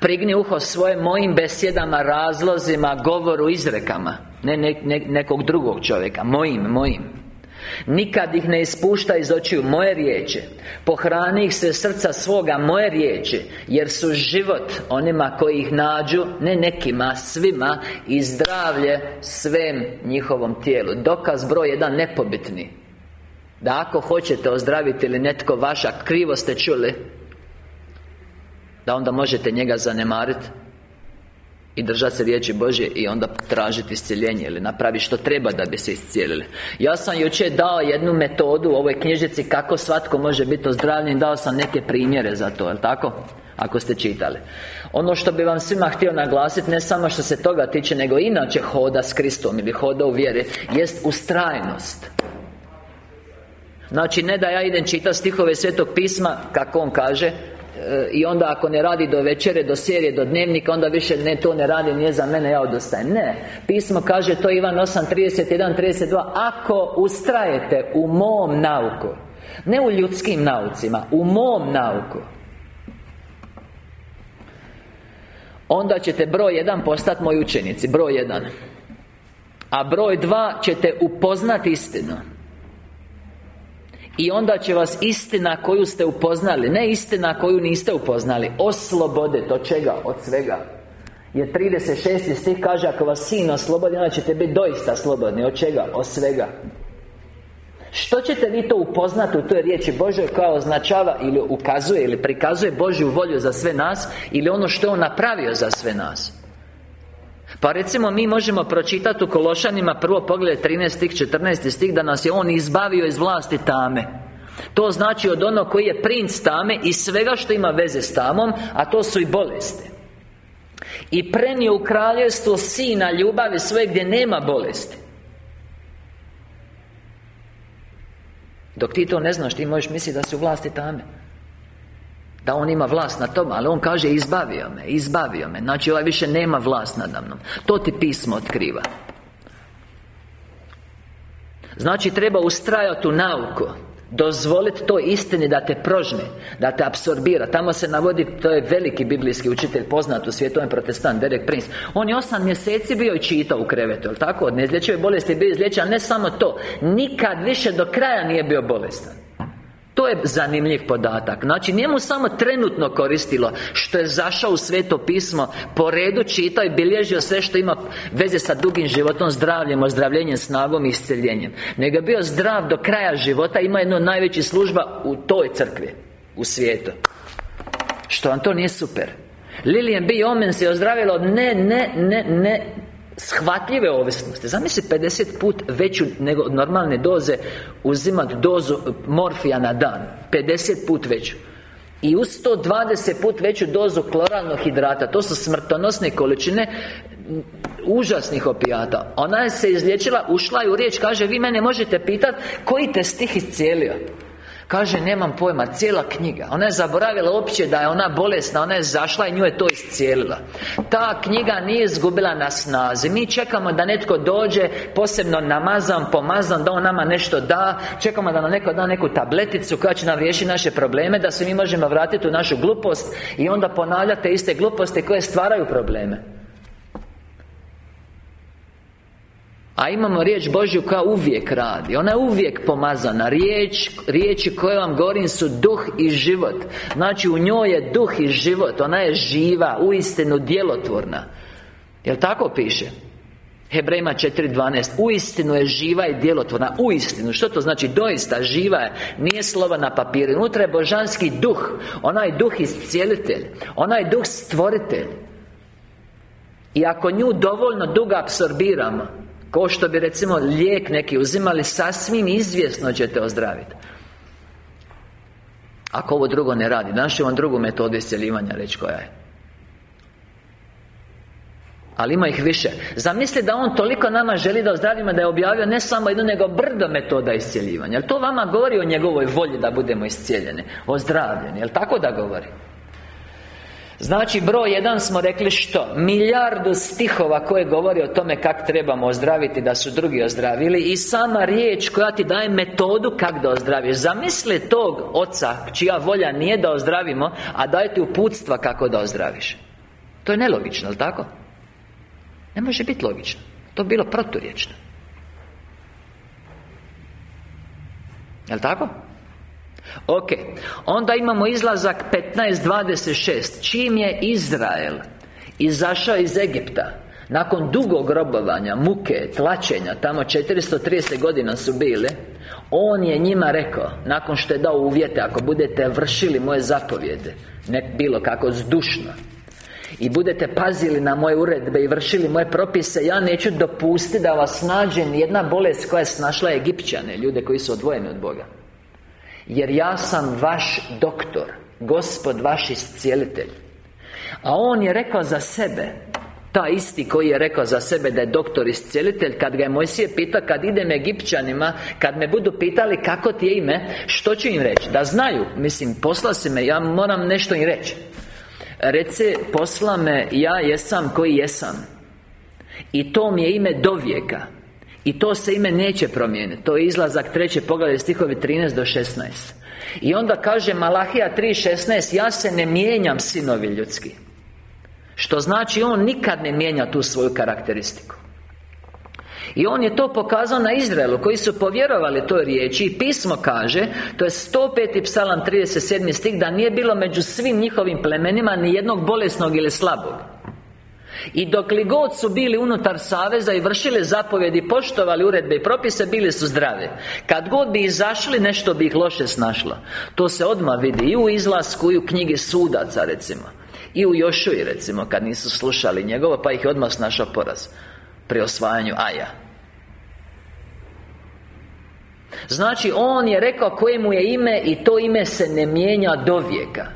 Prigni uho svoje mojim besjedama, razlozima, govoru, izrekama. Ne, ne, nekog drugog čovjeka. Mojim, mojim. Nikad ih ne ispušta iz očiju moje riječi. Pohrani ih se srca svoga moje riječi Jer su život onima koji ih nađu Ne nekima, svima I zdravlje svem njihovom tijelu. Dokaz broj jedan nepobitni. Da ako hoćete ozdraviti ili netko vaša Krivo ste čuli Da onda možete njega zanemariti i držati se riječi Božje i onda tražiti iscjeljenje ili napravi što treba da bi se iscijelili. Ja sam jučer dao jednu metodu u ovoj knjižici kako svatko može biti ozdravljen Dao sam neke primjere za to, jel tako? Ako ste čitali. Ono što bi vam svima htio naglasiti Ne samo što se toga tiče Nego inače hoda s Kristom Ili hoda u vjeri Jest ustrajnost. Znači ne da ja idem čitati stihove Svetog pisma Kako on kaže i onda ako ne radi do večere, do serije, do dnevnika Onda više ne, to ne radi, nije za mene, ja odostajem Ne, pismo kaže to Ivan 8.31, 32 Ako ustrajete u mom nauku Ne u ljudskim naucima, u mom nauku Onda ćete broj jedan postati moji učenici Broj jedan. A broj dva ćete upoznati istinu i onda će vas istina koju ste upoznali Ne istina koju niste upoznali Osloboditi od čega? Od svega Jer 36. stih kaže Ako vas sin oslobodi Onda ćete biti doista slobodni Od čega? Od svega što ćete vi to upoznati u toj riječi Božoj koja označava ili ukazuje ili prikazuje Božju volju za sve nas ili ono što On napravio za sve nas pa recimo mi možemo pročitati u Kološanima prvo pogled 13 stih, 14 stih da nas je On izbavio iz vlasti tame. To znači od onog koji je princ tame i svega što ima veze s tamom A to su i bolesti. I prenio u kraljevstvo Sina ljubavi svoje gdje nema bolesti. Dok ti to ne znaš, ti možeš misliti da su vlasti tame da on ima vlast na tom, ali on kaže izbavio me, izbavio me. Znači ovaj više nema vlast nad mnom. To ti pismo otkriva. Znači treba ustrajati u nauku Dozvoliti toj istini da te prožne Da te apsorbira. Tamo se navodi, to je veliki biblijski učitelj Poznat u svijetu, on protestant, Derek Prince. On je osam mjeseci bio i čitao u krevetu, jel tako? Od neizlječive bolesti je bio izlječen, ne samo to. Nikad više do kraja nije bio bolestan to je zanimljiv podatak. Znači, njemu samo trenutno koristilo Što je zašao u sveto pismo Po redu čitao i bilježio sve što ima Veze sa dugim životom, zdravljem, ozdravljenjem, snagom i isceljenjem Nego je bio zdrav do kraja života Ima jednu najveći služba u toj crkvi U svijetu. Što vam to nije super? Lilian B. Omen se ozdravila od ne, ne, ne, ne shvatljive ovisnosti. Zamisli 50 put veću nego normalne doze Uzimat dozu morfija na dan. 50 put veću. I uz to 20 put veću dozu kloralnog hidrata To su smrtonosne količine Užasnih opijata. Ona je se izliječila, ušla je u riječ Kaže, vi mene možete pitati Koji te stih iscijelio Kaže, nemam pojma, cijela knjiga. Ona je zaboravila uopće da je ona bolesna Ona je zašla i nju je to iscijelila. Ta knjiga nije izgubila na snazi. Mi čekamo da netko dođe Posebno namazan, pomazan Da on nama nešto da. Čekamo da nam neko da neku tableticu Koja će nam riješiti naše probleme Da se mi možemo vratiti u našu glupost I onda ponavljate iste gluposti koje stvaraju probleme A imamo riječ Božju koja uvijek radi. Ona je uvijek pomazana. Riječ, riječi koje vam govorim su duh i život. Znači u njoj je duh i život. Ona je živa, uistinu djelotvorna. Jel tako piše? Hebrejima 4.12 Uistinu je živa i djelotvorna. Uistinu, što to znači? Doista, živa je. Nije slova na papiru. Unutra je božanski duh. Onaj duh iscijelitelj. Onaj duh stvoritelj. I ako nju dovoljno dugo apsorbiramo Ko što bi recimo lijek neki uzimali Sasvim izvjesno ćete ozdraviti Ako ovo drugo ne radi Danas vam drugu metodu iscjeljivanja reći koja je. Ali ima ih više. Zamisli da On toliko nama želi da ozdravimo Da je objavio ne samo jednu, nego brdo metoda iscjeljivanja. Jel to vama govori o njegovoj volji da budemo iscijeljeni? Ozdravljeni, jel tako da govori? Znači, broj jedan smo rekli što? Milijardu stihova koje govori o tome kako trebamo ozdraviti Da su drugi ozdravili I sama riječ koja ti daje metodu kako da ozdraviš Zamisli tog oca čija volja nije da ozdravimo A daje ti uputstva kako da ozdraviš To je nelogično, jel tako? Ne može biti logično To bi bilo proturječno Jel' tako? Ok, onda imamo izlazak 15.26 Čim je Izrael Izašao iz Egipta Nakon dugog robovanja, muke, tlačenja Tamo 430 godina su bile On je njima rekao Nakon što je dao uvjete Ako budete vršili moje zapovjede Ne bilo kako zdušno i budete pazili na moje uredbe i vršili moje propise Ja neću dopustiti da vas nađe jedna bolest koja je snašla Egipćane Ljude koji su odvojeni od Boga Jer ja sam vaš doktor Gospod vaš iscijelitelj. A on je rekao za sebe ta isti koji je rekao za sebe da je doktor iscijelitelj Kad ga je Mojsije pitao kad idem Egipćanima Kad me budu pitali kako ti je ime Što ću im reći? Da znaju Mislim, posla si me, ja moram nešto im reći. Rece, posla me, ja jesam koji jesam. I to mi je ime dovijeka I to se ime neće promijeniti To je izlazak treće poglavlje stihovi 13 do 16 I onda kaže Malahija 3.16 Ja se ne mijenjam sinovi ljudski Što znači on nikad ne mijenja tu svoju karakteristiku i on je to pokazao na Izraelu Koji su povjerovali toj riječi I pismo kaže To je 105. psalam 37. stih Da nije bilo među svim njihovim plemenima Ni jednog bolesnog ili slabog i dok li god su bili unutar saveza i vršili zapovjedi Poštovali uredbe i propise Bili su zdravi. Kad god bi izašli Nešto bi ih loše snašlo. To se odmah vidi I u izlasku I u knjigi sudaca recimo. I u Jošuji recimo Kad nisu slušali njegovo Pa ih je odmah snašao poraz Pri osvajanju Aja. Znači, On je rekao koje mu je ime I to ime se ne mijenja do vijeka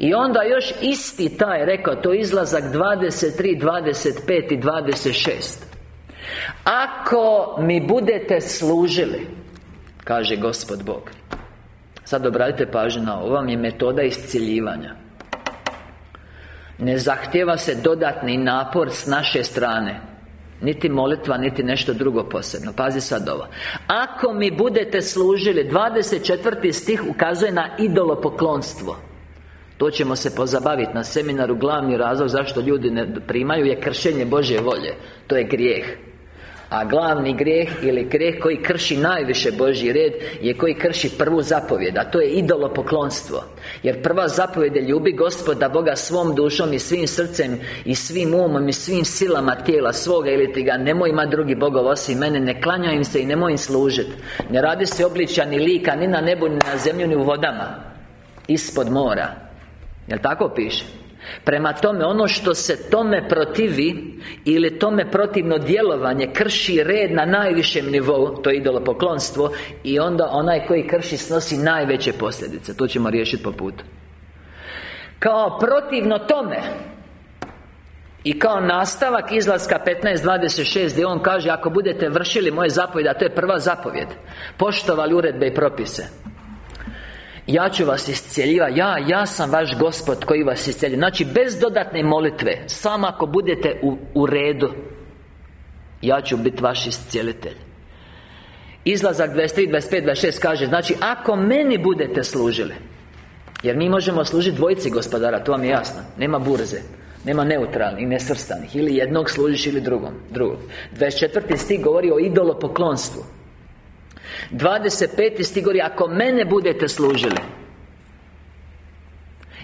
i onda još isti taj rekao To izlazak 23, 25 i 26 Ako mi budete služili Kaže Gospod Bog Sad obratite pažnju na ovo vam je metoda isciljivanja. Ne zahtjeva se dodatni napor s naše strane niti molitva, niti nešto drugo posebno. Pazi sad ovo. Ako mi budete služili 24. stih ukazuje na idolopoklonstvo To ćemo se pozabaviti na seminaru. Glavni razlog zašto ljudi ne primaju je kršenje Božje volje. To je grijeh. A glavni grijeh ili grijeh koji krši najviše Božji red Je koji krši prvu zapovjed A to je idolopoklonstvo. Jer prva zapovjed je ljubi Gospoda Boga svom dušom i svim srcem I svim umom i svim silama tijela svoga Ili ti ga nemoj ima drugi bogov osim mene Ne klanja im se i nemoj im služiti Ne radi se obličja ni lika Ni na nebu, ni na zemlju, ni u vodama Ispod mora Jel tako piše? Prema tome, ono što se tome protivi Ili tome protivno djelovanje Krši red na najvišem nivou To je idolopoklonstvo I onda onaj koji krši snosi najveće posljedice To ćemo riješiti po putu Kao protivno tome i kao nastavak izlaska 15.26 Gdje on kaže Ako budete vršili moje zapovjede A to je prva zapovjed Poštovali uredbe i propise ja ću vas iscijeljivati Ja, ja sam vaš Gospod koji vas iscijelji. Znači, bez dodatne molitve Samo ako budete u, u redu Ja ću biti vaš iscijelitelj. Izlazak 23, 25, 26 kaže Znači, ako meni budete služili Jer mi možemo služiti dvojici gospodara To vam je jasno Nema burze nema neutralnih, nesvrstanih Ili jednog služiš ili drugom Drugog. 24. stih govori o idolopoklonstvu 25. stigori Ako mene budete služili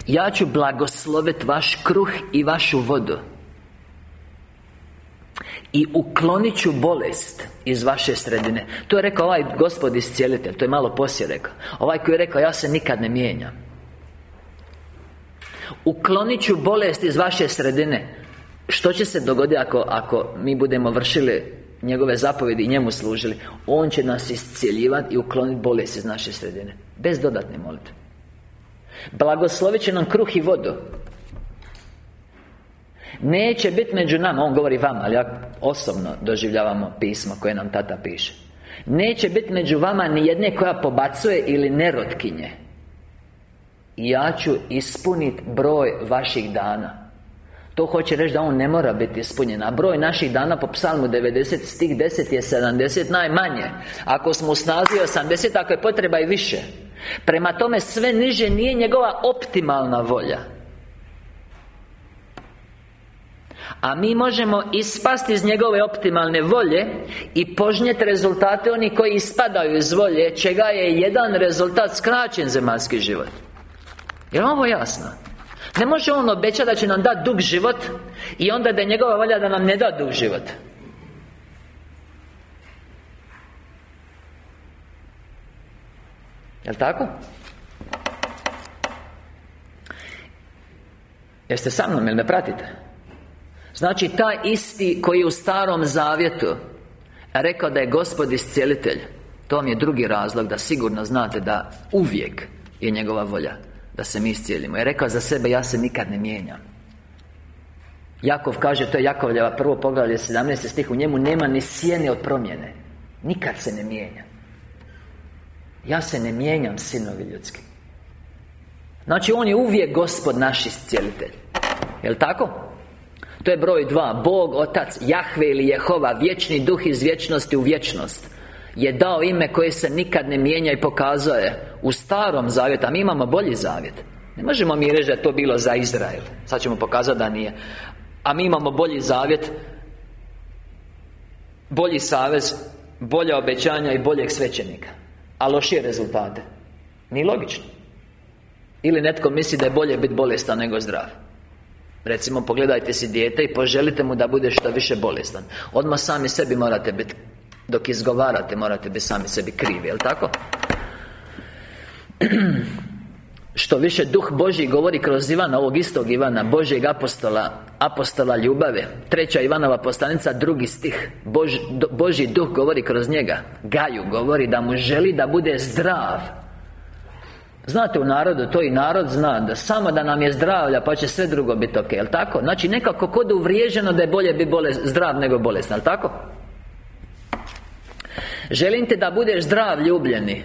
Ja ću blagosloviti vaš kruh i vašu vodu I uklonit ću bolest iz vaše sredine. To je rekao ovaj gospod iscijelitelj To je malo poslije rekao. Ovaj koji je rekao Ja se nikad ne mijenjam. Uklonit ću bolest iz vaše sredine. Što će se dogoditi ako, ako mi budemo vršili njegove zapovjedi i njemu služili On će nas iscijeljivati i ukloniti bolest iz naše sredine Bez dodatne molitve. Blagoslovit će nam kruh i vodu. Neće biti među nama, on govori vama, ali ja osobno doživljavamo pismo koje nam tata piše. Neće biti među vama ni jedne koja pobacuje ili nerotkinje. Ja ću ispuniti broj vaših dana to hoće reći da on ne mora biti ispunjen A broj naših dana po psalmu 90 stih 10 je 70 najmanje. Ako smo u snazi 80, ako je potreba i više. Prema tome sve niže nije njegova optimalna volja. A mi možemo ispasti iz njegove optimalne volje I požnjeti rezultate oni koji ispadaju iz volje Čega je jedan rezultat skraćen zemaljski život. Je ovo jasno? Ne može on obećati da će nam dati dug život I onda da je njegova volja da nam ne da dug život Jel' tako? Jeste sa mnom, jel me pratite? Znači, taj isti koji je u starom zavjetu Rekao da je Gospod iscijelitelj To vam je drugi razlog da sigurno znate da uvijek je njegova volja Da se mi iscijelimo. Je rekao za sebe, ja se nikad ne mijenjam. Jakov kaže, to je Jakovljeva prvo poglavlje 17. stih U njemu nema ni sjene od promjene. Nikad se ne mijenja. Ja se ne mijenjam, sinovi ljudski. Znači, On je uvijek Gospod naš iscijelitelj. Jel' tako? To je broj dva. Bog, Otac, Jahve ili Jehova Vječni duh iz vječnosti u vječnost Je dao ime koje se nikad ne mijenja i pokazuje U starom zavjetu A mi imamo bolji zavjet. Ne možemo mi reći da je to bilo za Izrael. Sad ćemo pokazati da nije. A mi imamo bolji zavjet Bolji savez Bolja obećanja i boljeg svećenika A lošije rezultate. Nije logično. Ili netko misli da je bolje biti bolestan nego zdrav. Recimo, pogledajte si dijete i poželite mu da bude što više bolestan. Odmah sami sebi morate biti Dok izgovarate, morate biti sami sebi krivi, jel' tako? Što više Duh Božji govori kroz Ivana, ovog istog Ivana Božjeg apostola Apostola ljubave Treća Ivanova postanica, drugi stih Bož, Božji Duh govori kroz njega Gaju govori da mu želi da bude zdrav Znate u narodu, to i narod zna Da samo da nam je zdravlja pa će sve drugo biti ok, jel tako? Znači nekako kod uvriježeno da je bolje biti zdrav nego bolestan, jel tako? Želim te da budeš zdrav, ljubljeni.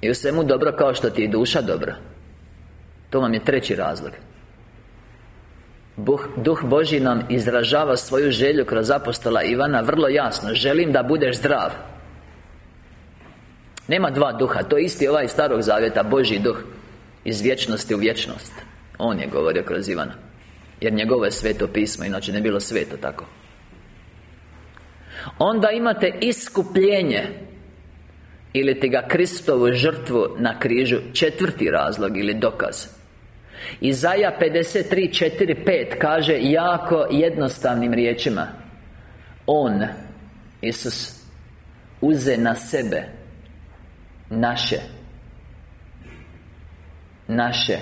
I u svemu dobro kao što ti i duša dobra. To vam je treći razlog. Duh Boži nam izražava svoju želju kroz apostola Ivana vrlo jasno. Želim da budeš zdrav. Nema dva duha, to je isti ovaj starog zavjeta, Božji duh Iz vječnosti u vječnost. On je govorio kroz Ivana. Jer njegovo je sveto pismo, inače ne bilo sveto tako Onda imate iskupljenje. Ili ti ga Kristovu žrtvu na križu Četvrti razlog ili dokaz. Izaja 53.4.5 kaže jako jednostavnim riječima. On, Isus, uze na sebe naše Naše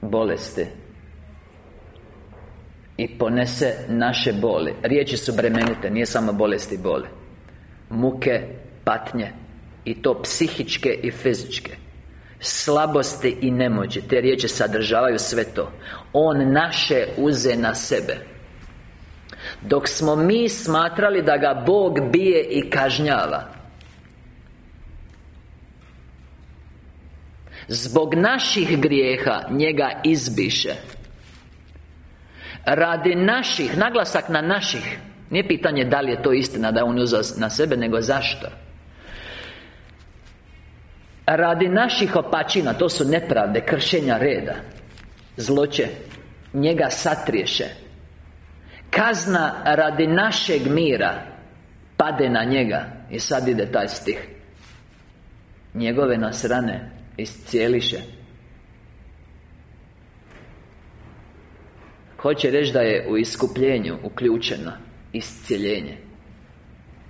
Bolesti I ponese naše boli. Riječi su bremenite, nije samo bolesti i boli. Muke, patnje I to psihičke i fizičke. Slabosti i nemoći Te riječi sadržavaju sve to. On naše uze na sebe. Dok smo mi smatrali da ga Bog bije i kažnjava. Zbog naših grijeha njega izbiše Radi naših, naglasak na naših. Nije pitanje da li je to istina da on uzao na sebe, nego zašto. Radi naših opačina, to su nepravde, kršenja reda Zloće Njega satriješe. Kazna radi našeg mira Pade na njega. I sad ide taj stih. Njegove nas rane iscijeliše Hoće reći da je u iskupljenju uključeno iscijeljenje.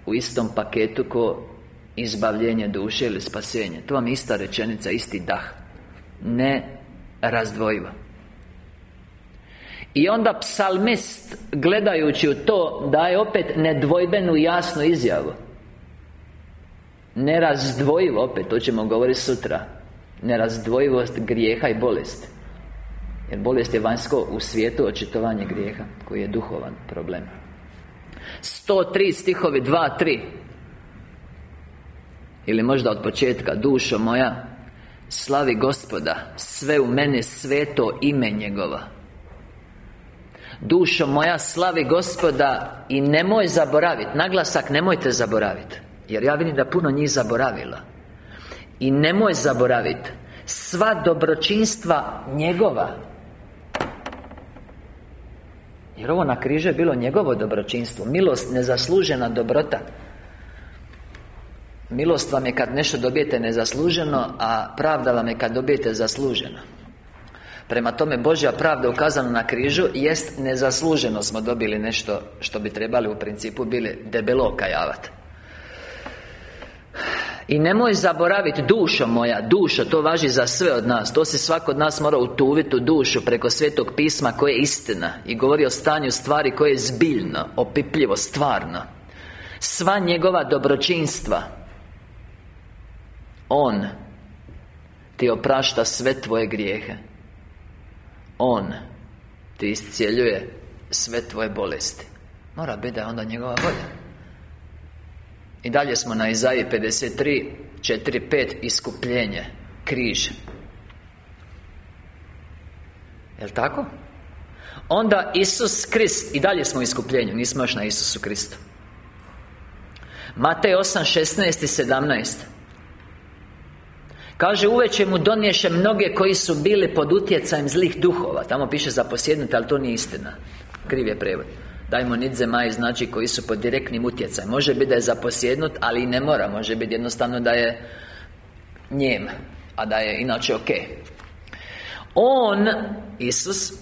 U istom paketu ko izbavljenje duše ili spasenje. To vam je ista rečenica, isti dah. Ne razdvojivo. I onda psalmist Gledajući u to Daje opet nedvojbenu jasnu izjavu. Nerazdvojivo opet, to ćemo govoriti sutra. Nerazdvojivost grijeha i bolesti Jer bolest je vanjsko u svijetu očitovanje grijeha Koji je duhovan problem. 103 stihovi 2-3 Ili možda od početka Dušo moja Slavi gospoda Sve u mene sveto ime njegova Dušo moja slavi gospoda I nemoj zaboraviti Naglasak nemojte zaboraviti Jer ja vidim da puno njih zaboravila. I nemoj zaboraviti Sva dobročinstva njegova Jer ovo na križu je bilo njegovo dobročinstvo. Milost, nezaslužena dobrota. Milost vam je kad nešto dobijete nezasluženo A pravda vam je kad dobijete zasluženo. Prema tome, Božja pravda ukazana na križu Jest nezasluženo smo dobili nešto Što bi trebali u principu bili debelo kajavati i nemoj zaboraviti dušo moja, dušo, to važi za sve od nas. To se svako od nas mora utuviti u dušu preko Svetog pisma koje je istina I govori o stanju stvari koje je zbiljno, opipljivo, stvarno. Sva njegova dobročinstva On Ti oprašta sve tvoje grijehe. On Ti iscijeljuje sve tvoje bolesti. Mora biti da je onda njegova volja i dalje smo na Izaji 53 4, 5 Iskupljenje Križ. Jel' tako? Onda Isus Krist I dalje smo u iskupljenju Nismo još na Isusu Kristu. Matej 8, 16 i 17 Kaže, uveće mu donješe mnoge koji su bili pod utjecajem zlih duhova. Tamo piše za posjednute, ali to nije istina. Kriv je prevod Dajmo nit maj znači koji su pod direktnim utjecajem. Može biti da je zaposjednut, ali i ne mora. Može biti jednostavno da je njem A da je inače ok. On, Isus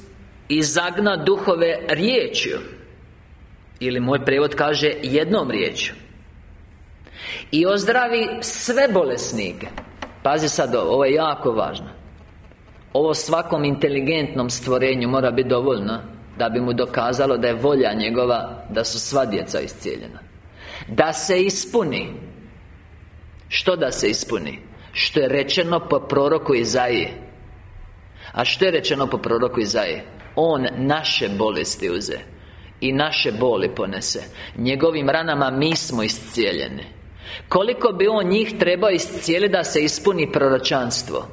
Izagna duhove riječju. Ili moj prevod kaže jednom riječju. I ozdravi sve bolesnike. Pazi sad ovo, ovo je jako važno. Ovo svakom inteligentnom stvorenju mora biti dovoljno da bi mu dokazalo da je volja njegova Da su sva djeca iscijeljena Da se ispuni Što da se ispuni? Što je rečeno po proroku Izaije A što je rečeno po proroku Izaije? On naše bolesti uze I naše boli ponese Njegovim ranama mi smo iscijeljeni Koliko bi on njih trebao iscijeliti da se ispuni proročanstvo?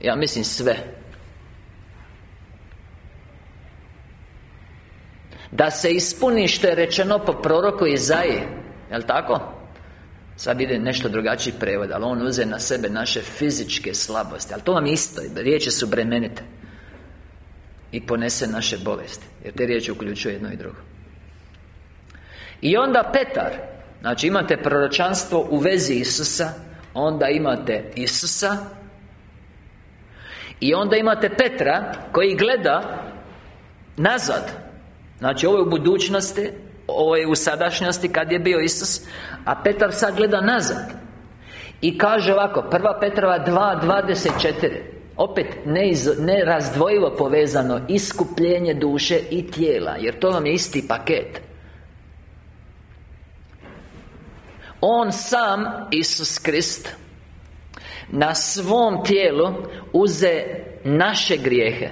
Ja mislim sve Da se ispuni što je rečeno po proroku Izaji Jel' tako? Sad ide nešto drugačiji prevod Ali on uze na sebe naše fizičke slabosti Ali to vam isto Riječi su bremenite I ponese naše bolesti Jer te riječi uključuju jedno i drugo I onda Petar Znači imate proročanstvo u vezi Isusa Onda imate Isusa I onda imate Petra Koji gleda Nazad Znači ovo je u budućnosti Ovo je u sadašnjosti kad je bio Isus A Petar sad gleda nazad I kaže ovako Prva Petrova 2.24 Opet nerazdvojivo povezano Iskupljenje duše i tijela Jer to vam je isti paket. On sam, Isus Krist Na svom tijelu Uze naše grijehe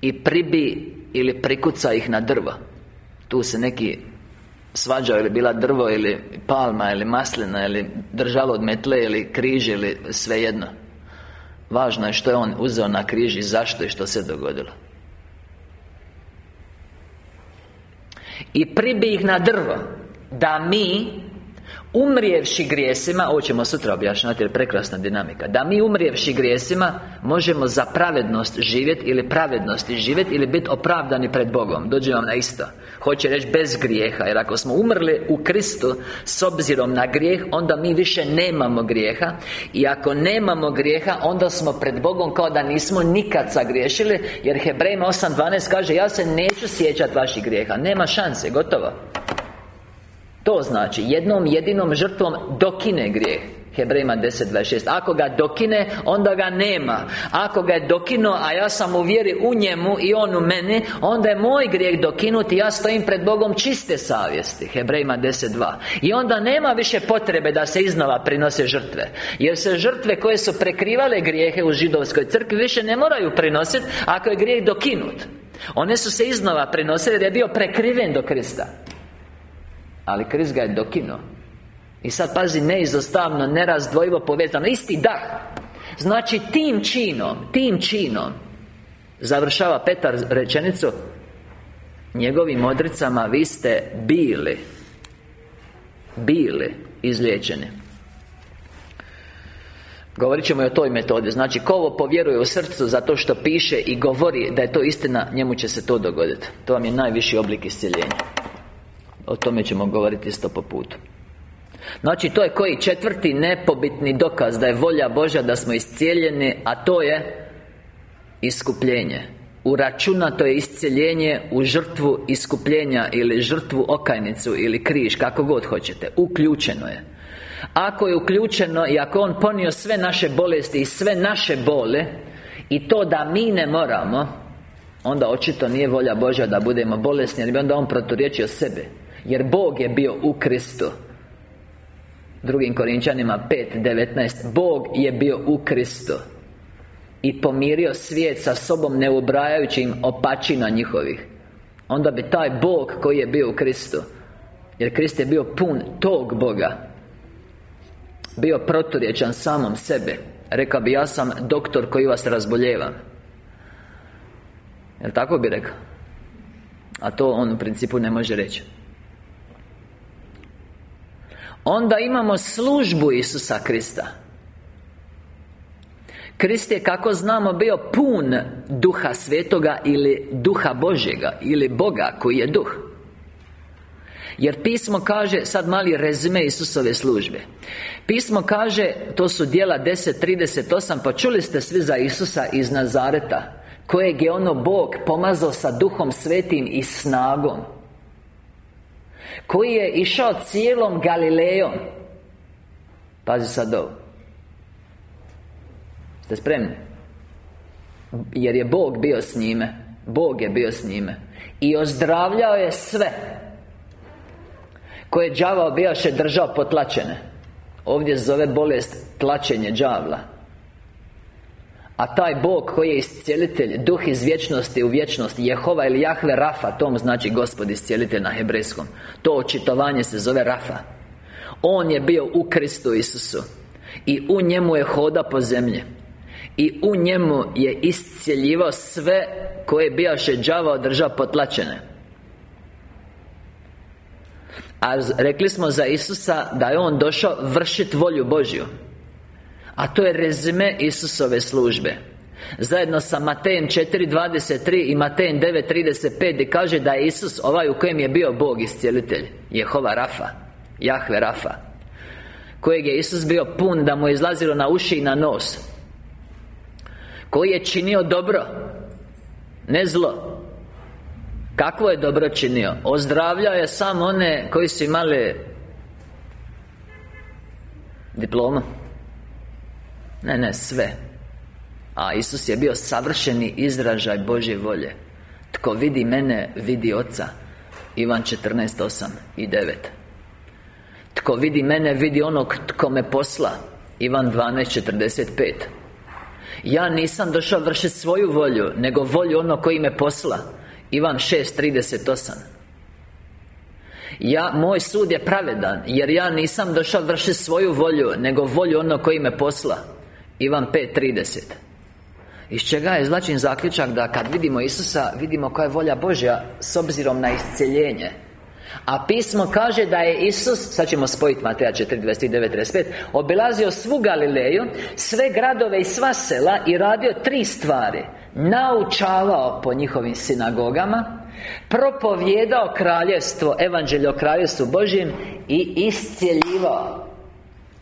I pribi ili prikuca ih na drvo. Tu se neki svađao ili bila drvo ili palma ili maslina ili držalo od metle ili križ ili svejedno. Važno je što je on uzeo na križ i zašto i što se dogodilo. I pribi ih na drvo Da mi Umrijevši grijesima Ovo ćemo sutra objašnjati jer prekrasna dinamika Da mi umrijevši grijesima Možemo za pravednost živjeti Ili pravednosti živjeti Ili biti opravdani pred Bogom. Dođe vam na isto. Hoće reći bez grijeha Jer ako smo umrli u Kristu S obzirom na grijeh Onda mi više nemamo grijeha. I ako nemamo grijeha Onda smo pred Bogom kao da nismo nikad sagriješili Jer Hebrejima 8.12 kaže Ja se neću sjećati vaših grijeha. Nema šanse, gotovo to znači, jednom jedinom žrtvom dokine grijeh. Hebrejima 10.26 Ako ga dokine, onda ga nema. Ako ga je dokino, a ja sam u vjeri u njemu i on u meni Onda je moj grijeh dokinut i ja stojim pred Bogom čiste savjesti. Hebrejima 10.2 I onda nema više potrebe da se iznova prinose žrtve. Jer se žrtve koje su prekrivale grijehe u židovskoj crkvi Više ne moraju prinositi Ako je grijeh dokinut. One su se iznova prinosile jer je bio prekriven do Krista ali Krist ga je dokinuo. I sad pazi, neizostavno, nerazdvojivo povezano Isti dah. Znači tim činom, tim činom Završava Petar rečenicu Njegovim modricama vi ste bili Bili izliječeni. Govorit ćemo i o toj metodi. Znači, ko ovo povjeruje u srcu Zato što piše i govori da je to istina Njemu će se to dogoditi. To vam je najviši oblik iscjeljenja O tome ćemo govoriti isto po putu. Znači, to je koji četvrti nepobitni dokaz Da je volja Božja da smo iscijeljeni A to je Iskupljenje. Uračunato je iscijeljenje u žrtvu iskupljenja Ili žrtvu okajnicu Ili križ, kako god hoćete. Uključeno je. Ako je uključeno i ako On ponio sve naše bolesti i sve naše bole I to da mi ne moramo Onda očito nije volja Božja da budemo bolesni Jer bi onda On proturječio sebe Jer Bog je bio u Kristu. Drugim Korinčanima 5.19 Bog je bio u Kristu I pomirio svijet sa sobom ne ubrajajući im opačina njihovih. Onda bi taj Bog koji je bio u Kristu Jer Krist je bio pun tog Boga bio proturječan samom sebe Rekao bi, ja sam doktor koji vas razboljeva. Jel tako bi rekao? A to on u principu ne može reći Onda imamo službu Isusa Krista. Krist je, kako znamo, bio pun Duha Svetoga ili Duha Božjega Ili Boga koji je Duh. Jer pismo kaže, sad mali rezime Isusove službe. Pismo kaže, to su dijela 10.38 Pa čuli ste svi za Isusa iz Nazareta Kojeg je ono Bog pomazao sa Duhom Svetim i snagom Koji je išao cijelom Galilejom. Pazi sad ovo. Ste spremni? Jer je Bog bio s njime. Bog je bio s njime. I ozdravljao je sve. Koje đavao bijaše držao potlačene. Ovdje zove bolest tlačenje đavla a taj Bog koji je iscijelitelj Duh iz vječnosti u vječnosti Jehova ili Jahve Rafa Tom znači Gospod iscijelitelj na hebrejskom. To očitovanje se zove Rafa. On je bio u Kristu Isusu I u njemu je hoda po zemlji. I u njemu je iscijeljivao sve Koje bijaše đavao držao potlačene. A rekli smo za Isusa da je On došao vršiti volju Božju A to je rezime Isusove službe. Zajedno sa Matejem 4.23 i Matejem 9.35 Gdje kaže da je Isus ovaj u kojem je bio Bog iscijelitelj Jehova Rafa Jahve Rafa Kojeg je Isus bio pun da mu je izlazilo na uši i na nos Koji je činio dobro Ne zlo. Kakvo je dobro činio? Ozdravljao je samo one koji su imali Diploma Ne, ne, sve. A Isus je bio savršeni izražaj Božje volje. Tko vidi mene, vidi Oca. Ivan 14.8 i 9 Tko vidi mene, vidi onog tko me posla. Ivan 12.45 Ja nisam došao vršiti svoju volju Nego volju ono koji me posla. Ivan 6.38 ja, moj sud je pravedan Jer ja nisam došao vršiti svoju volju Nego volju ono koji me posla Ivan 5.30 Iz čega je izlačen zaključak da kad vidimo Isusa Vidimo koja je volja Božja S obzirom na isceljenje a pismo kaže da je Isus Sad ćemo spojiti Mateja 4.29.35 Obilazio svu Galileju Sve gradove i sva sela I radio tri stvari. Naučavao po njihovim sinagogama Propovjedao kraljevstvo Evanđelje o kraljevstvu Božjem I iscjeljivao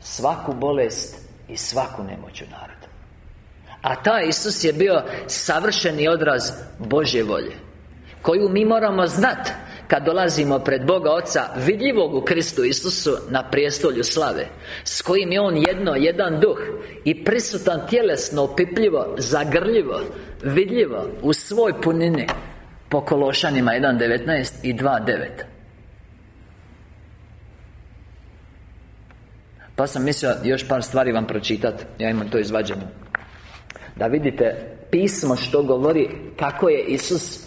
Svaku bolest I svaku nemoć u narodu. A taj Isus je bio savršeni odraz Božje volje Koju mi moramo znati kad dolazimo pred Boga Oca Vidljivog u Kristu Isusu Na prijestolju slave S kojim je On jedno, jedan duh I prisutan tjelesno, opipljivo, zagrljivo Vidljivo U svoj punini Po Kološanima 1.19 i 2.9 Pa sam mislio još par stvari vam pročitati Ja imam to izvađeno. Da vidite Pismo što govori Kako je Isus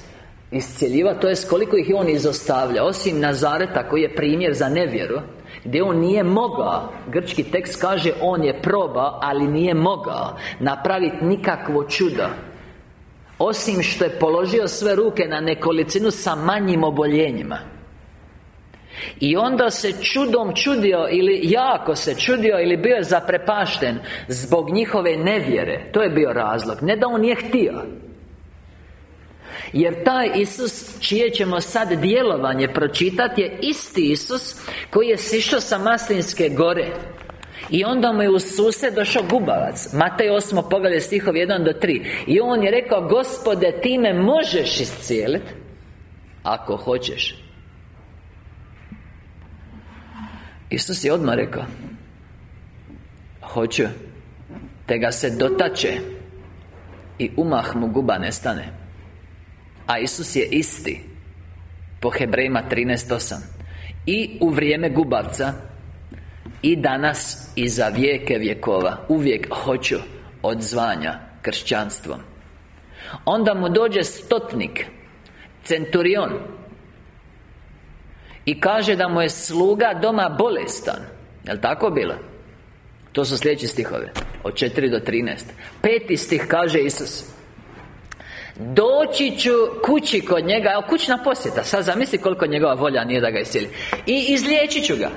iscjeljiva To je koliko ih On izostavlja Osim Nazareta koji je primjer za nevjeru Gdje On nije mogao. Grčki tekst kaže On je probao, ali nije mogao Napraviti nikakvo čudo. Osim što je položio sve ruke na nekolicinu sa manjim oboljenjima I onda se čudom čudio Ili jako se čudio Ili bio je zaprepašten Zbog njihove nevjere. To je bio razlog. Ne da on nije htio. Jer taj Isus, čije ćemo sad djelovanje pročitati Je isti Isus Koji je sišao sa Maslinske gore. I onda mu je u sused došao gubavac. Matej 8. poglavlje stihov 1 do 3 I on je rekao Gospode, ti me možeš iscijeliti Ako hoćeš Isus je odmah rekao Hoću Te ga se dotače I umah mu guba nestane A Isus je isti Po Hebrejima 13.8 I u vrijeme gubavca I danas I za vijeke vjekova Uvijek hoću Od zvanja kršćanstvom. Onda mu dođe stotnik Centurion I kaže da mu je sluga doma bolestan. Jel' tako bilo? To su sljedeći stihove Od 4 do 13 Peti stih kaže Isus Doći ću kući kod njega. Evo kućna posjeta? Sad zamisli koliko njegova volja nije da ga iscijeli. I izliječit ću ga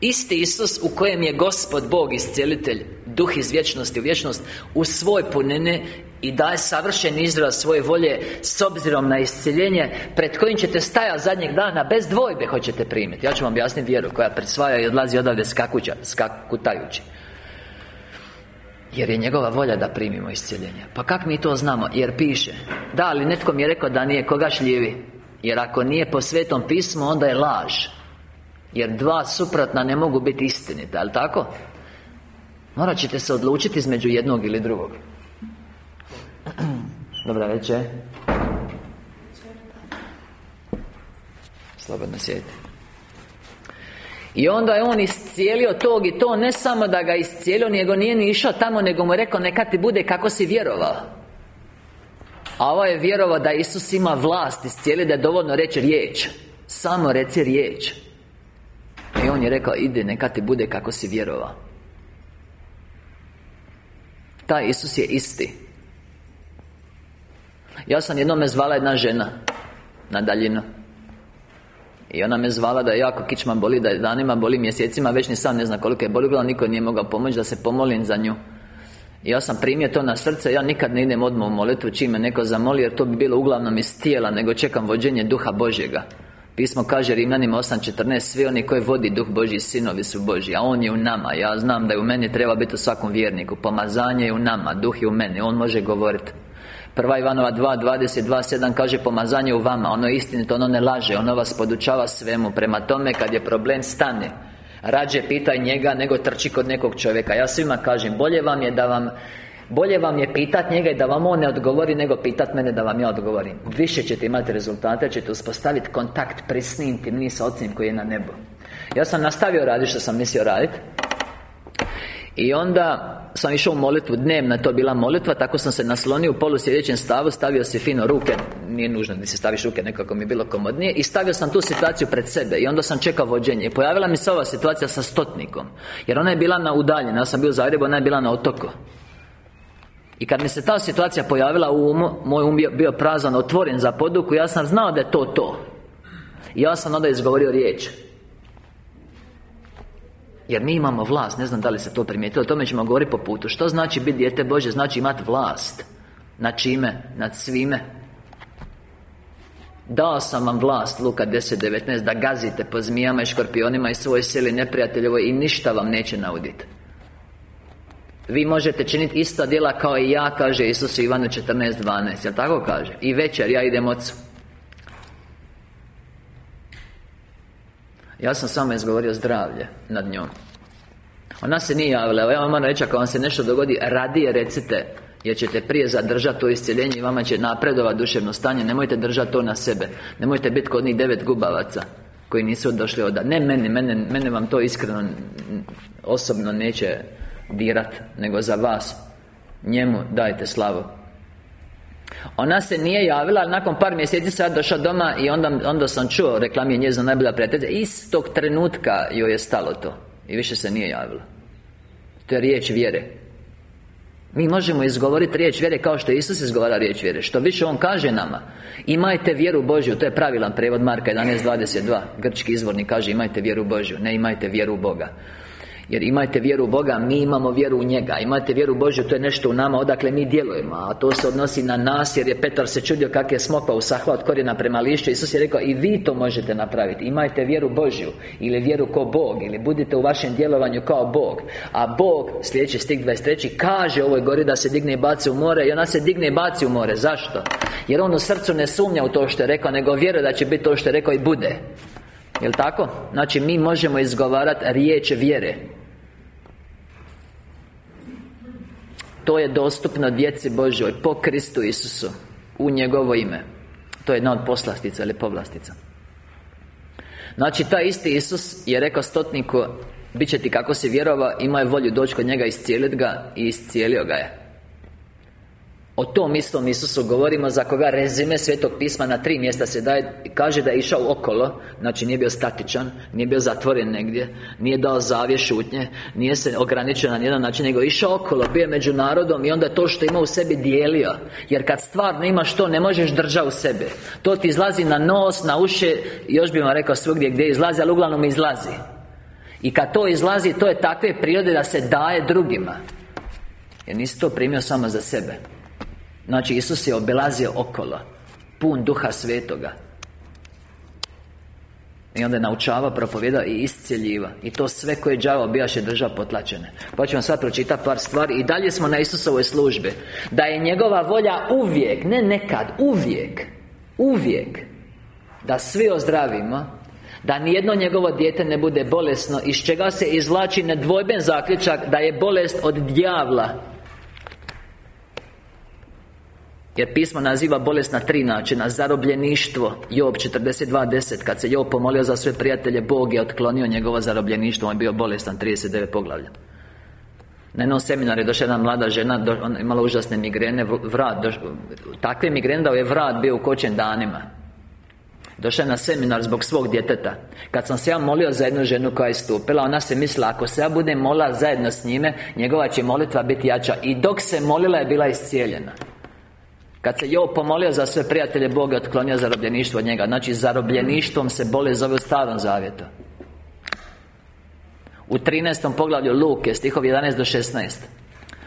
Isti Isus u kojem je Gospod Bog iscijelitelj Duh iz vječnosti u vječnost U svoj punine I daje savršen izraz svoje volje S obzirom na iscjeljenje Pred kojim ćete stajati zadnjeg dana Bez dvojbe hoćete primiti. Ja ću vam objasniti vjeru koja predsvaja i odlazi odavde skakuća, skakutajući. Jer je njegova volja da primimo iscjeljenje. Pa kak mi to znamo? Jer piše Da, ali netko mi je rekao da nije koga šljivi Jer ako nije po svetom pismu, onda je laž jer dva suprotna ne mogu biti istinita, ali tako? Morat ćete se odlučiti između jednog ili drugog. Dobra večer. Slobodno sjedite i onda je on iscijelio tog i to Ne samo da ga iscijelio Nego nije ni išao tamo Nego mu rekao Neka ti bude kako si vjerovao. A ovo je vjerovao da Isus ima vlast Iscijeli da je dovoljno reći riječ. Samo reci riječ i on je rekao, ide, neka ti bude kako si vjerovao. Taj Isus je isti. Ja sam jednome zvala jedna žena Na daljinu. I ona me zvala da je jako kičma boli, da je danima boli mjesecima Već ni sam ne zna koliko je boli niko nije mogao pomoći da se pomolim za nju. I ja sam primio to na srce Ja nikad ne idem odmah u molitvu čim me neko zamoli Jer to bi bilo uglavnom iz tijela Nego čekam vođenje Duha Božjega Pismo kaže Rimljanima 8.14 Svi oni koji vodi Duh Božji Sinovi su Božji A On je u nama. Ja znam da je u meni treba biti u svakom vjerniku. Pomazanje je u nama Duh je u meni On može govoriti. Prva Ivanova 2.22.7 kaže pomazanje u vama Ono je istinito, ono ne laže Ono vas podučava svemu. Prema tome kad je problem stane. Rađe pitaj njega nego trči kod nekog čovjeka. Ja svima kažem Bolje vam je da vam bolje vam je pitat njega i da vam on ne odgovori Nego pitat mene da vam ja odgovorim. Više ćete imati rezultate Ćete uspostaviti kontakt prisni intimni sa Ocem koji je na nebu. Ja sam nastavio raditi što sam mislio raditi I onda sam išao u molitvu dnevna to bila molitva Tako sam se naslonio u polu sljedećem stavu Stavio si fino ruke Nije nužno da si staviš ruke Nekako mi je bilo komodnije I stavio sam tu situaciju pred sebe I onda sam čekao vođenje. I pojavila mi se ova situacija sa stotnikom Jer ona je bila na udaljena Ja sam bio u Zagrebu Ona je bila na otoku i kad mi se ta situacija pojavila u umu Moj um bio, bio prazan, otvoren za poduku Ja sam znao da je to to. Ja sam onda izgovorio riječ. Jer mi imamo vlast, ne znam da li se to primijetilo O tome ćemo govoriti po putu. Što znači biti dijete Bože? Znači imati vlast. Nad čime? Nad svime. Dao sam vam vlast, Luka 10.19 Da gazite po zmijama i škorpionima I svoj sili neprijateljevoj I ništa vam neće nauditi vi možete činiti ista djela kao i ja, kaže Isus Ivanu 14.12 Jel' tako kaže? I večer ja idem ocu Ja sam samo izgovorio zdravlje nad njom. Ona se nije javila, evo ja vam reći ako vam se nešto dogodi Radije recite jer ćete prije zadržati to iscjeljenje i vama će napredovati duševno stanje. Nemojte držati to na sebe. Nemojte biti kod njih devet gubavaca Koji nisu došli od... Ne meni, mene, mene vam to iskreno Osobno neće dirat Nego za vas. Njemu dajte slavu. Ona se nije javila, ali nakon par mjeseci sad došla doma I onda, onda sam čuo, reklam je njezina najbolja prijatelja Istog trenutka joj je stalo to I više se nije javila. To je riječ vjere. Mi možemo izgovoriti riječ vjere kao što Isus izgovara riječ vjere. Što više On kaže nama Imajte vjeru Božju, to je pravilan prevod Marka 11.22 Grčki izvorni kaže imajte vjeru Božju, ne imajte vjeru Boga jer imajte vjeru u Boga, mi imamo vjeru u njega. Imajte vjeru u Božju, to je nešto u nama odakle mi djelujemo. A to se odnosi na nas jer je Petar se čudio kak je smokva usahla od korijena prema lišću. Isus je rekao i vi to možete napraviti. Imajte vjeru Božju Ili vjeru ko Bog Ili budite u vašem djelovanju kao Bog. A Bog, sljedeći stik 23 Kaže ovoj gori da se digne i baci u more I ona se digne i baci u more. Zašto? Jer on u srcu ne sumnja u to što je rekao Nego vjeruje da će biti to što je rekao i bude. Jel' tako? Znači mi možemo izgovarati riječ vjere To je dostupno djeci Božoj Po Kristu Isusu U njegovo ime. To je jedna od poslastica ili povlastica. Znači, taj isti Isus je rekao stotniku Biće ti kako si vjerova Imao je volju doći kod njega, iscijeliti ga I iscijelio ga je o tom istom Isusu govorimo za koga rezime Svetog pisma na tri mjesta se daje. Kaže da je išao okolo Znači nije bio statičan Nije bio zatvoren negdje Nije dao zavje šutnje Nije se ograničio na nijedan način Nego išao okolo Bio je među narodom I onda to što ima u sebi dijelio. Jer kad stvarno imaš to Ne možeš držati u sebe To ti izlazi na nos, na uše Još bih vam rekao svugdje gdje izlazi Ali uglavnom izlazi. I kad to izlazi To je takve prirode da se daje drugima. Jer nisi to primio samo za sebe Znači, Isus je obilazio okolo Pun duha svetoga. I onda je naučava, propovjeda i iscijeljiva I to sve koje je đavo bijaše držao potlačene. Pa ću vam sad pročitati par stvari. I dalje smo na Isusovoj službi. Da je njegova volja uvijek Ne nekad, uvijek Uvijek Da svi ozdravimo Da nijedno njegovo dijete ne bude bolesno Iz čega se izvlači nedvojben zaključak Da je bolest od djavla jer pismo naziva bolest na tri načina. Zarobljeništvo Job 42.10 Kad se Job pomolio za sve prijatelje Bog je otklonio njegovo zarobljeništvo On je bio bolestan 39 poglavlja. Na jednom seminaru je došla jedna mlada žena Ona imala užasne migrene Vrat Takve migrene da je vrat bio ukočen danima. Došla je na seminar zbog svog djeteta. Kad sam se ja molio za jednu ženu koja je stupila Ona se mislila Ako se ja budem molila zajedno s njime Njegova će molitva biti jača. I dok se molila je bila iscijeljena kad se Job pomolio za sve prijatelje Boga Otklonio zarobljeništvo od njega. Znači zarobljeništvom se bole zove u starom zavjetu. U 13. poglavlju Luke Stihov 11 do 16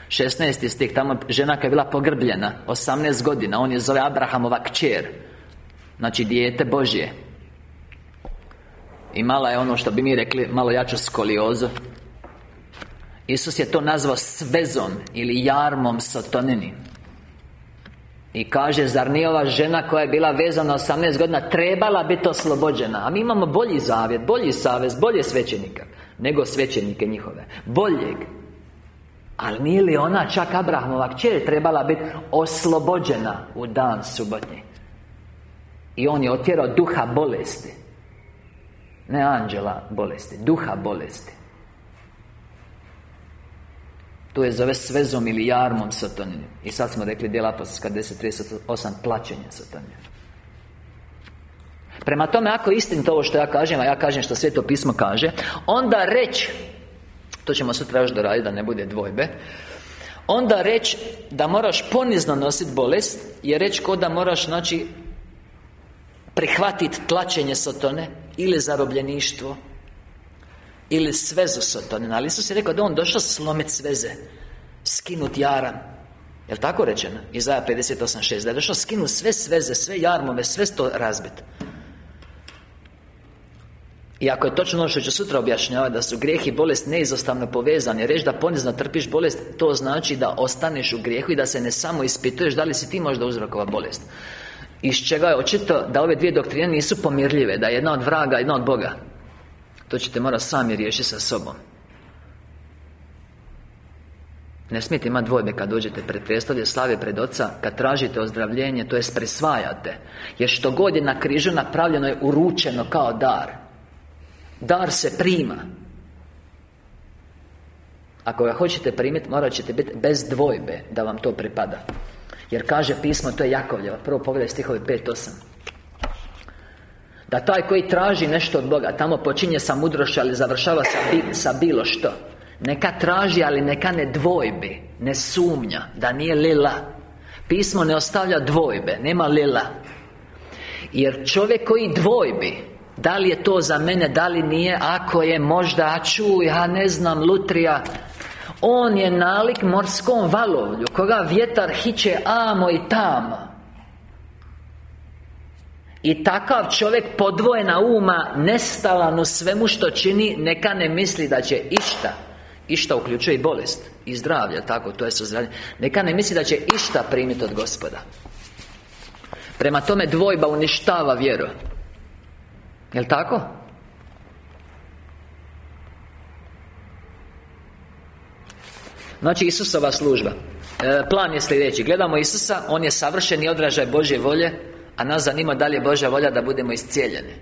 16. stih Tamo žena koja je bila pogrbljena 18 godina On je zove Abrahamova kćer. Znači dijete Božje. Imala je ono što bi mi rekli Malo jaču skoliozu. Isus je to nazvao svezom Ili jarmom sotonini i kaže, zar nije ova žena koja je bila vezana 18 godina Trebala biti oslobođena? A mi imamo bolji zavjet, bolji savez, bolje svećenika Nego svećenike njihove Boljeg. Ali nije li ona čak Abrahamova kćer trebala biti oslobođena u dan subotnji? I on je otjerao duha bolesti. Ne anđela bolesti, duha bolesti to je zove svezom ili jarmom satanine. I sad smo rekli dijela apostolska 10.38 Plaćenje satanine. Prema tome, ako je to ovo što ja kažem A ja kažem što Sveto pismo kaže Onda reći To ćemo sutra još doraditi da ne bude dvojbe Onda reći da moraš ponizno nositi bolest Je reći ko da moraš, znači Prihvatiti tlačenje satone Ili zarobljeništvo ili svezu Sotonina Ali Isus je rekao da on došao slomit sveze Skinut jaram. Jel tako rečeno? Izaja 58.6 Da je došao skinut sve sveze, sve jarmove, sve to razbit. I ako je točno ono što ću sutra objašnjavati Da su grijeh i bolest neizostavno povezani Reći da ponizno trpiš bolest To znači da ostaneš u grijehu I da se ne samo ispituješ Da li si ti možda uzrokova bolest. Iz čega je očito da ove dvije doktrine nisu pomirljive Da je jedna od vraga, jedna od Boga to ćete morati sami riješiti sa sobom. Ne smijete imati dvojbe kad dođete pred predstavlje slave pred oca Kad tražite ozdravljenje, to jest presvajate. Jer što god je na križu napravljeno je uručeno kao dar. Dar se prima. Ako ga hoćete primiti, morat ćete biti bez dvojbe da vam to pripada. Jer kaže pismo, to je Jakovljeva Prvo pogledaj stihovi 5.8 da taj koji traži nešto od Boga Tamo počinje sa mudrošću, ali završava sa, sa bilo što. Neka traži, ali neka ne dvojbi Ne sumnja Da nije lila. Pismo ne ostavlja dvojbe Nema lila. Jer čovjek koji dvojbi Da li je to za mene, da li nije Ako je možda, a čuj, ja ne znam, lutrija On je nalik morskom valovlju Koga vjetar hiće amo i tamo i takav čovjek podvojena uma Nestalan u svemu što čini Neka ne misli da će išta. Išta uključuje i bolest I zdravlje, tako, to je suzranje Neka ne misli da će išta primiti od gospoda. Prema tome dvojba uništava vjeru. Jel' tako? Znači Isusova služba. E, Plan je sljedeći. Gledamo Isusa On je savršeni odražaj Božje volje A nas zanima da li je Božja volja da budemo iscijeljeni.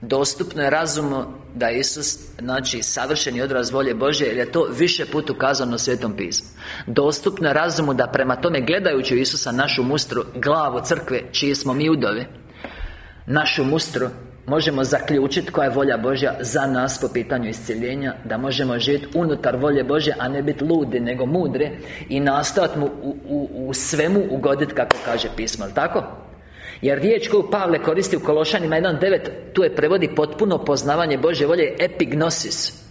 Dostupno je razumu da je Isus Znači savršeni odraz volje Božje Jer je to više put ukazano u Svetom pismu. Dostupno je razumu da prema tome Gledajući Isusa našu mustru Glavu crkve čiji smo mi udovi Našu mustru Možemo zaključiti koja je volja Božja za nas po pitanju iscjeljenja Da možemo živjeti unutar volje Božje A ne biti ludi, nego mudre I nastojati mu u, u, u svemu ugoditi kako kaže pismo, ali tako? Jer riječ koju Pavle koristi u Kološanima 1.9 Tu je prevodi potpuno poznavanje Božje volje Epignosis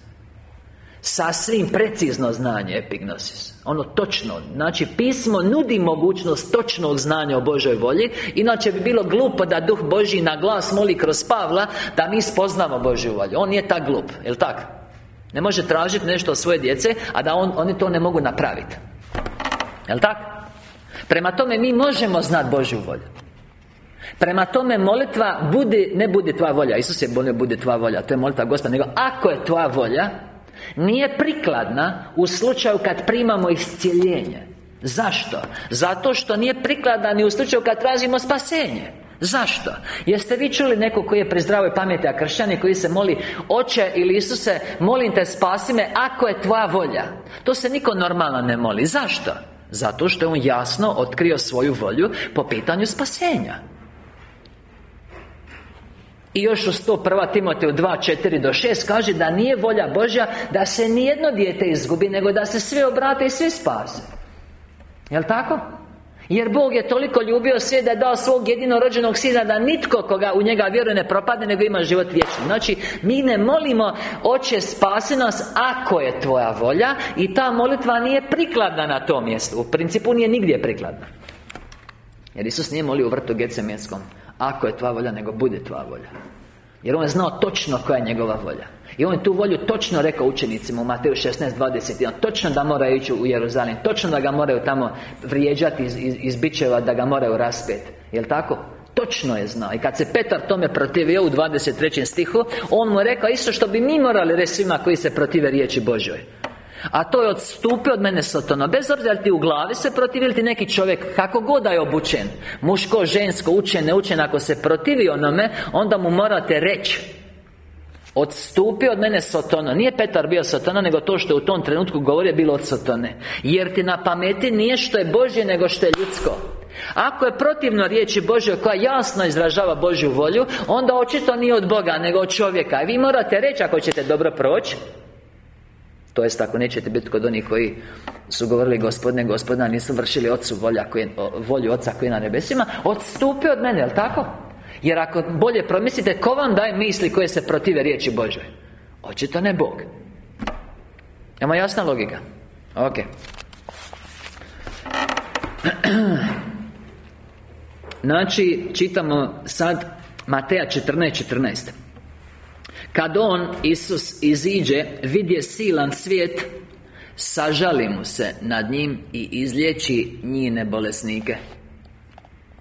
Sasvim precizno znanje epignosis Ono točno Znači pismo nudi mogućnost točnog znanja o Božoj volji Inače bi bilo glupo da Duh Božji na glas moli kroz Pavla Da mi spoznamo Božju volju On nije tak glup, jel tak? Ne može tražiti nešto od svoje djece A da on, oni to ne mogu napraviti Jel tak? Prema tome mi možemo znati Božju volju Prema tome molitva budi, ne budi tvoja volja Isus je bolje budi tvoja volja To je molitva Gospoda Nego ako je tvoja volja nije prikladna u slučaju kad primamo iscijeljenje Zašto? Zato što nije prikladna ni u slučaju kad tražimo spasenje Zašto? Jeste vi čuli neko koji je pri zdravoj pameti, a kršćani koji se moli Oče ili Isuse, molim te spasi me ako je tvoja volja To se niko normalno ne moli Zašto? Zato što je on jasno otkrio svoju volju po pitanju spasenja i još u 101. Timoteju 2, 4 do 6 kaže da nije volja Božja da se nijedno dijete izgubi nego da se sve obrate i svi spase Jel' tako? Jer Bog je toliko ljubio sve da je dao svog jedinorođenog sina Da nitko koga u njega vjeruje ne propadne Nego ima život vječni Znači, mi ne molimo Oče spasi nas ako je Tvoja volja I ta molitva nije prikladna na tom mjestu U principu nije nigdje prikladna Jer Isus nije molio u vrtu Gecemenskom ako je tvoja volja, nego bude tvoja volja. Jer on je znao točno koja je njegova volja. I on je tu volju točno rekao učenicima u Mateju 16.21 Točno da moraju ići u Jeruzalim Točno da ga moraju tamo vrijeđati iz, iz, iz bičeva Da ga moraju raspet. Jel' tako? Točno je znao. I kad se Petar tome protivio u 23. stihu On mu rekao isto što bi mi morali reći svima koji se protive riječi Božoj a to je odstupio od mene Sotona Bez obzira li ti u glavi se protivi ili ti neki čovjek Kako god da je obučen Muško, žensko, učen, neučen Ako se protivi onome Onda mu morate reći Odstupio od mene Sotona Nije Petar bio Sotona Nego to što je u tom trenutku govorio bilo od Sotone Jer ti na pameti nije što je Božje Nego što je ljudsko. Ako je protivno riječi Božje koja jasno izražava Božju volju Onda očito nije od Boga, nego od čovjeka. I vi morate reći ako ćete dobro proći to jest ako nećete biti kod onih koji su govorili gospodine, gospodina nisu vršili ocu volja koji, volju oca koji je na nebesima Odstupi od mene, jel tako? Jer ako bolje promislite, ko vam daje misli koje se protive riječi Božoj? Očito ne Bog Ima jasna logika? Ok Znači, čitamo sad Mateja 14.14 14. Kad On, Isus, iziđe Vidje silan svijet Sažali mu se nad njim I izliječi njine bolesnike.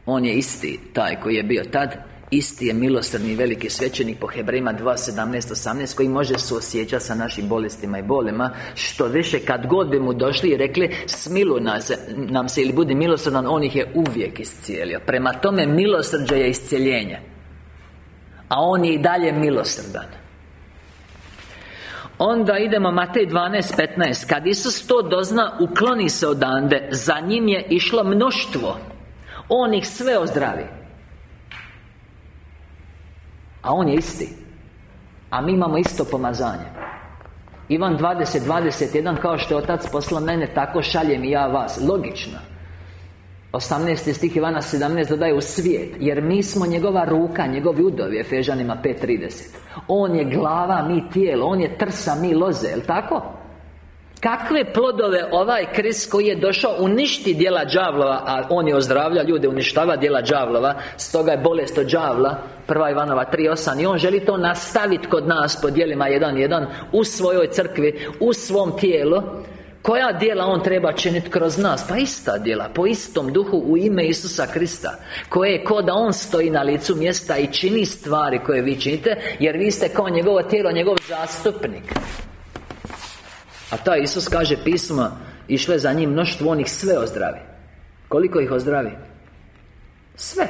On je isti taj koji je bio tad Isti je milosrdni veliki svećenik po Hebrejima 2.17.18 Koji može suosjećati sa našim bolestima i bolima Što više kad god bi mu došli i rekli Smilu nas, nam se ili budi milosrdan On ih je uvijek iscijelio. Prema tome milosrđe je iscijeljenje A On je i dalje milosrdan Onda idemo Matej 12.15 Kad Isus to dozna, ukloni se odande. Za njim je išlo mnoštvo. On ih sve ozdravi. A On je isti. A mi imamo isto pomazanje. Ivan 20, 21 Kao što je Otac poslao mene Tako šaljem i ja vas. Logično 18. stih Ivana 17 dodaje u svijet Jer mi smo njegova ruka, njegovi udovi Efežanima 5.30 On je glava, mi tijelo On je trsa, mi loze, jel tako? Kakve plodove ovaj Krist koji je došao uništi djela đavlova A on je ozdravlja ljude, uništava djela đavlova Stoga je bolest od đavla Prva Ivanova 3.8 I on želi to nastaviti kod nas po dijelima 1.1 U svojoj crkvi, u svom tijelu koja djela On treba činiti kroz nas? Pa ista djela, po istom duhu u ime Isusa Krista Koje je ko da On stoji na licu mjesta i čini stvari koje vi činite Jer vi ste kao njegovo tijelo, njegov zastupnik A ta Isus kaže pismo Išle za njim mnoštvo onih sve ozdravi Koliko ih ozdravi? Sve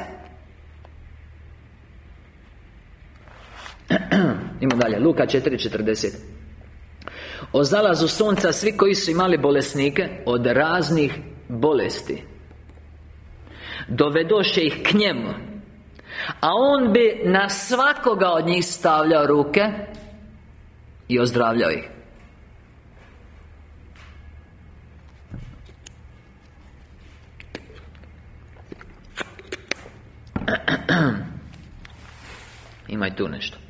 Idemo dalje, Luka 4.40 O zalazu sunca svi koji su imali bolesnike Od raznih bolesti. Dovedoše ih k njemu A on bi na svakoga od njih stavljao ruke I ozdravljao ih. Ima i tu nešto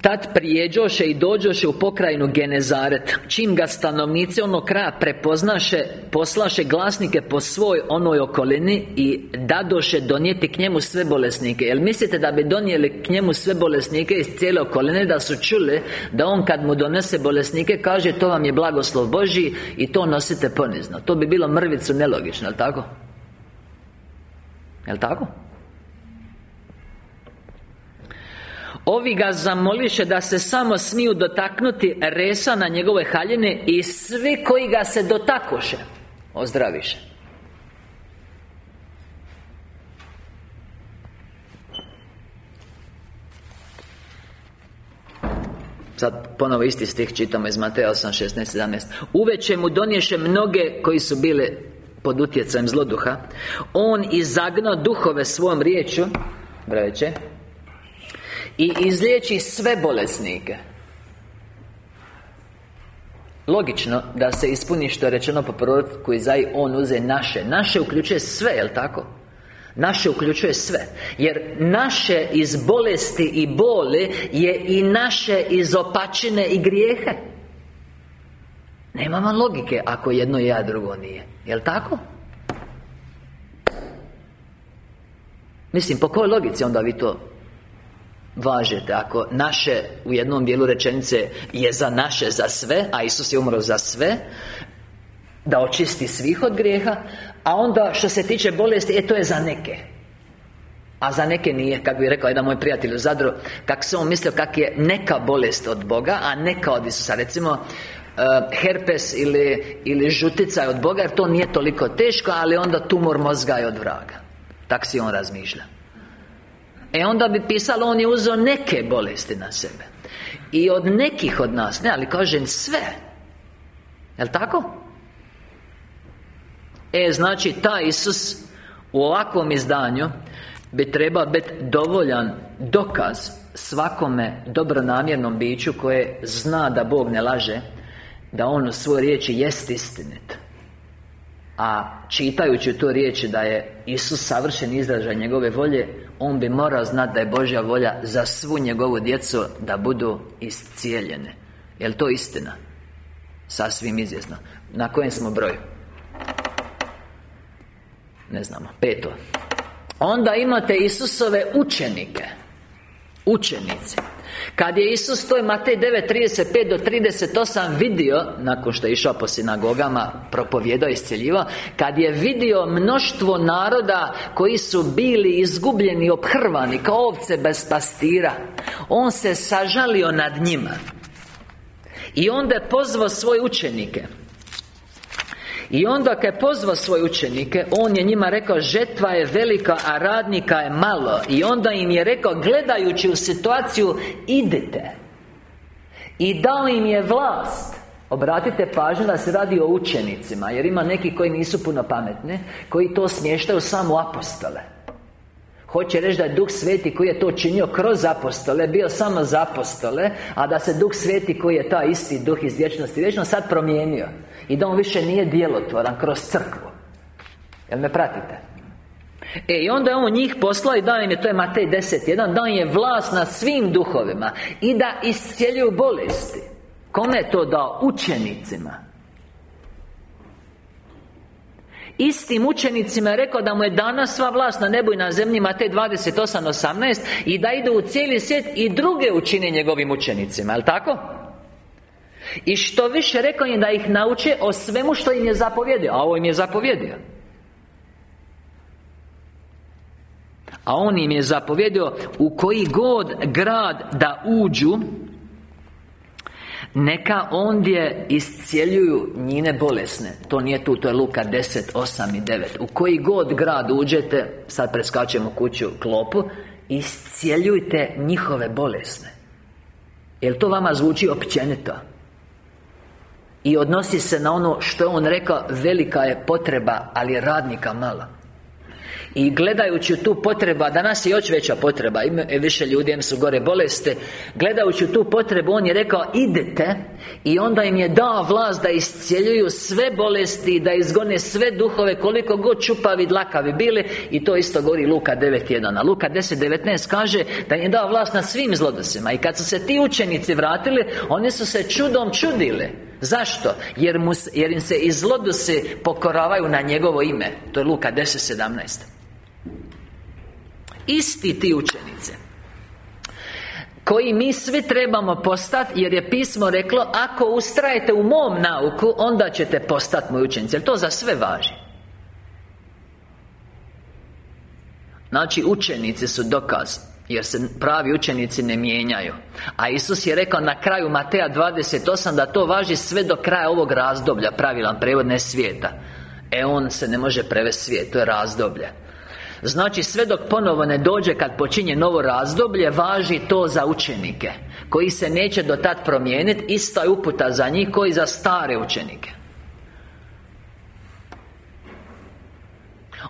Tad prijeđoše i dođoše u pokrajinu Genezaret Čim ga stanovnici onog kraja prepoznaše Poslaše glasnike po svoj onoj okolini I dadoše donijeti k njemu sve bolesnike Jel mislite da bi donijeli k njemu sve bolesnike iz cijele okoline Da su čuli da on kad mu donese bolesnike Kaže to vam je blagoslov Božji I to nosite ponizno To bi bilo mrvicu nelogično, jel tako? Jel tako? Ovi ga zamoliše da se samo smiju dotaknuti resa na njegove haljine I svi koji ga se dotakoše Ozdraviše. Sad ponovo isti stih čitamo iz Mateja 8, 16, 17 Uveće mu donješe mnoge koji su bili pod utjecajem zloduha. On izagnao duhove svojom riječu Breveće i izliječi sve bolesnike Logično da se ispuni što je rečeno po proroku Izai On uze naše Naše uključuje sve, jel tako? Naše uključuje sve Jer naše iz bolesti i boli Je i naše iz opačine i grijehe Nema vam logike ako jedno je, a drugo nije Jel' tako? Mislim, po kojoj logici onda vi to važete. Ako naše u jednom dijelu rečenice je za naše za sve A Isus je umro za sve Da očisti svih od grijeha A onda što se tiče bolesti, e to je za neke. A za neke nije, kako bi rekao jedan moj prijatelj u Zadru Kako se on mislio kak je neka bolest od Boga A neka od Isusa. Recimo, uh, herpes ili, ili žutica je od Boga Jer to nije toliko teško Ali onda tumor mozga je od vraga. Tak si on razmišlja E onda bi pisalo On je uzeo neke bolesti na sebe. I od nekih od nas Ne, ali kažem sve. Jel' tako? E, znači, taj Isus U ovakvom izdanju Bi trebao biti dovoljan dokaz Svakome dobronamjernom biću Koje zna da Bog ne laže Da On u svojoj riječi jest istinit. A čitajući tu riječi da je Isus savršen izražaj njegove volje On bi morao znati da je Božja volja za svu njegovu djecu Da budu iscijeljene. Jel to istina? Sasvim izvjesno. Na kojem smo broju? Ne znamo, peto. Onda imate Isusove učenike. Učenici kad je Isus, to je Matej 9.35 do 38 vidio Nakon što je išao po sinagogama Propovjedao i Kad je vidio mnoštvo naroda Koji su bili izgubljeni, obhrvani Kao ovce bez pastira On se sažalio nad njima I onda je pozvao svoje učenike i onda kad je pozvao svoje učenike On je njima rekao Žetva je velika, a radnika je malo. I onda im je rekao Gledajući u situaciju Idite. I dao im je vlast. Obratite pažnju da se radi o učenicima Jer ima neki koji nisu puno pametni Koji to smještaju samo apostole Hoće reći da je Duh Sveti koji je to činio kroz apostole Bio samo za apostole A da se Duh Sveti koji je taj isti Duh iz vječnosti vječno sad promijenio I da on više nije djelotvoran kroz crkvu Jel me pratite? E, i onda je on njih poslao i dao im je, to je Matej 10.1 Dao je vlast nad svim duhovima I da iscijeljuju bolesti Kome je to dao? Učenicima Istim učenicima rekao da mu je dana sva vlast na nebu i na zemlji Matej 28.18 I da ide u cijeli svijet i druge učini njegovim učenicima, jel tako? I što više rekao je da ih nauče o svemu što im je zapovjedio A ovo im je zapovjedio A on im je zapovjedio U koji god grad da uđu neka ondje iscijeljuju njine bolesne. To nije tu, to je Luka 10, 8 i 9 U koji god grad uđete Sad preskačemo kuću klopu Iscijeljujte njihove bolesne. Jel to vama zvuči općenito? I odnosi se na ono što je on rekao Velika je potreba, ali radnika malo i gledajući tu potrebu, a danas je još veća potreba Ima više ljudi, im su gore boleste Gledajući tu potrebu, on je rekao Idete I onda im je dao vlast da iscijeljuju sve bolesti Da izgone sve duhove Koliko god čupavi, dlakavi bili. I to isto govori Luka 9.1 A Luka 10.19 kaže Da im je dao vlast na svim zlodosima. I kad su se ti učenici vratili Oni su se čudom čudili Zašto? Jer, mu, jer im se i zlodusi pokoravaju na njegovo ime. To je Luka 10.17 Isti ti učenice koji mi svi trebamo postati Jer je pismo reklo Ako ustrajete u mom nauku Onda ćete postati moji učenici. Jer to za sve važi? Znači učenici su dokaz jer se pravi učenici ne mijenjaju. A Isus je rekao na kraju Mateja 28 Da to važi sve do kraja ovog razdoblja Pravilan prevod ne svijeta. E on se ne može prevesti svijet To je razdoblje. Znači sve dok ponovo ne dođe kad počinje novo razdoblje Važi to za učenike Koji se neće do tad promijeniti Ista je uputa za njih koji za stare učenike.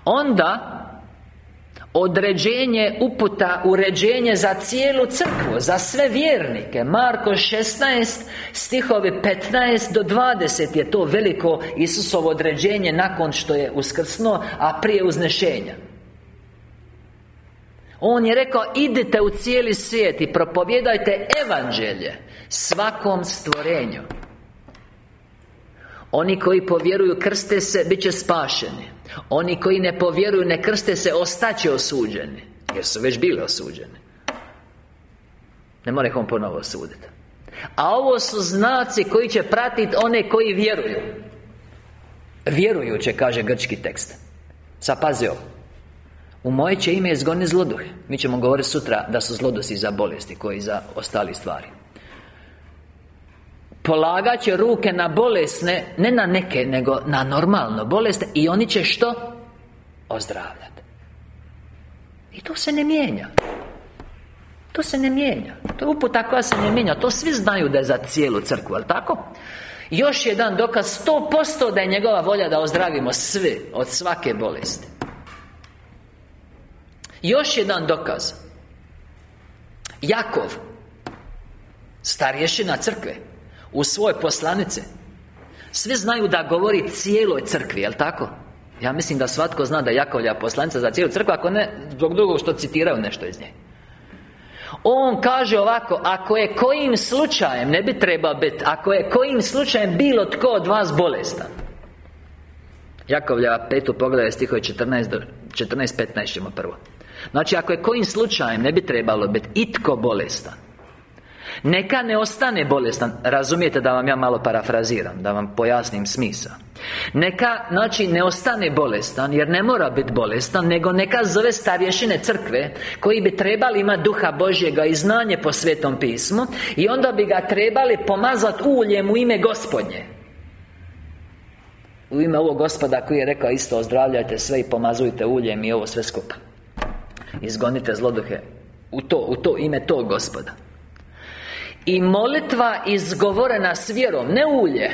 Onda Određenje uputa Uređenje za cijelu crkvu Za sve vjernike. Marko 16 Stihovi 15 do 20 Je to veliko Isusovo određenje Nakon što je uskrsno A prije uznešenja. On je rekao, idite u cijeli svijet i propovjedajte evanđelje Svakom stvorenju. Oni koji povjeruju krste se, bit će spašeni Oni koji ne povjeruju, ne krste se, ostaće osuđeni Jer su već bili osuđeni. Ne mora ih on ponovo osuditi. A ovo su znaci koji će pratiti one koji vjeruju. Vjerujuće, kaže grčki tekst. Sad pazi ovo. U moje će ime izgoni zloduhe Mi ćemo govoriti sutra da su zlodusi za bolesti Koji za ostali stvari Polagat će ruke na bolesne Ne na neke, nego na normalno boleste I oni će što? Ozdravljati I to se ne mijenja. To se ne mijenja. To je uputa koja se ne mijenja. To svi znaju da je za cijelu crkvu, ali tako? Još jedan dokaz sto posto da je njegova volja da ozdravimo sve Od svake bolesti. Još jedan dokaz. Jakov Starješina crkve U svoj poslanice. Svi znaju da govori cijeloj crkvi, jel tako? Ja mislim da svatko zna da Jakovlja poslanica za cijelu crkvu Ako ne, zbog drugog što citiraju nešto iz nje. On kaže ovako Ako je kojim slučajem, ne bi trebao biti Ako je kojim slučajem bilo tko od vas bolestan? Jakovlja petu pogledaj stihove 14 do 14-15 ćemo prvo. Znači, ako je kojim slučajem ne bi trebalo biti itko bolestan Neka ne ostane bolestan. Razumijete da vam ja malo parafraziram Da vam pojasnim smisa Neka, znači, ne ostane bolestan Jer ne mora biti bolestan Nego neka zove starješine crkve Koji bi trebali imati duha Božjega I znanje po Svetom pismu I onda bi ga trebali pomazati uljem u ime gospodnje. U ime ovog gospoda koji je rekao isto Ozdravljajte sve i pomazujte uljem i ovo sve skupa. Izgonite zloduhe U to, u to ime tog gospoda I molitva izgovorena s vjerom, ne ulje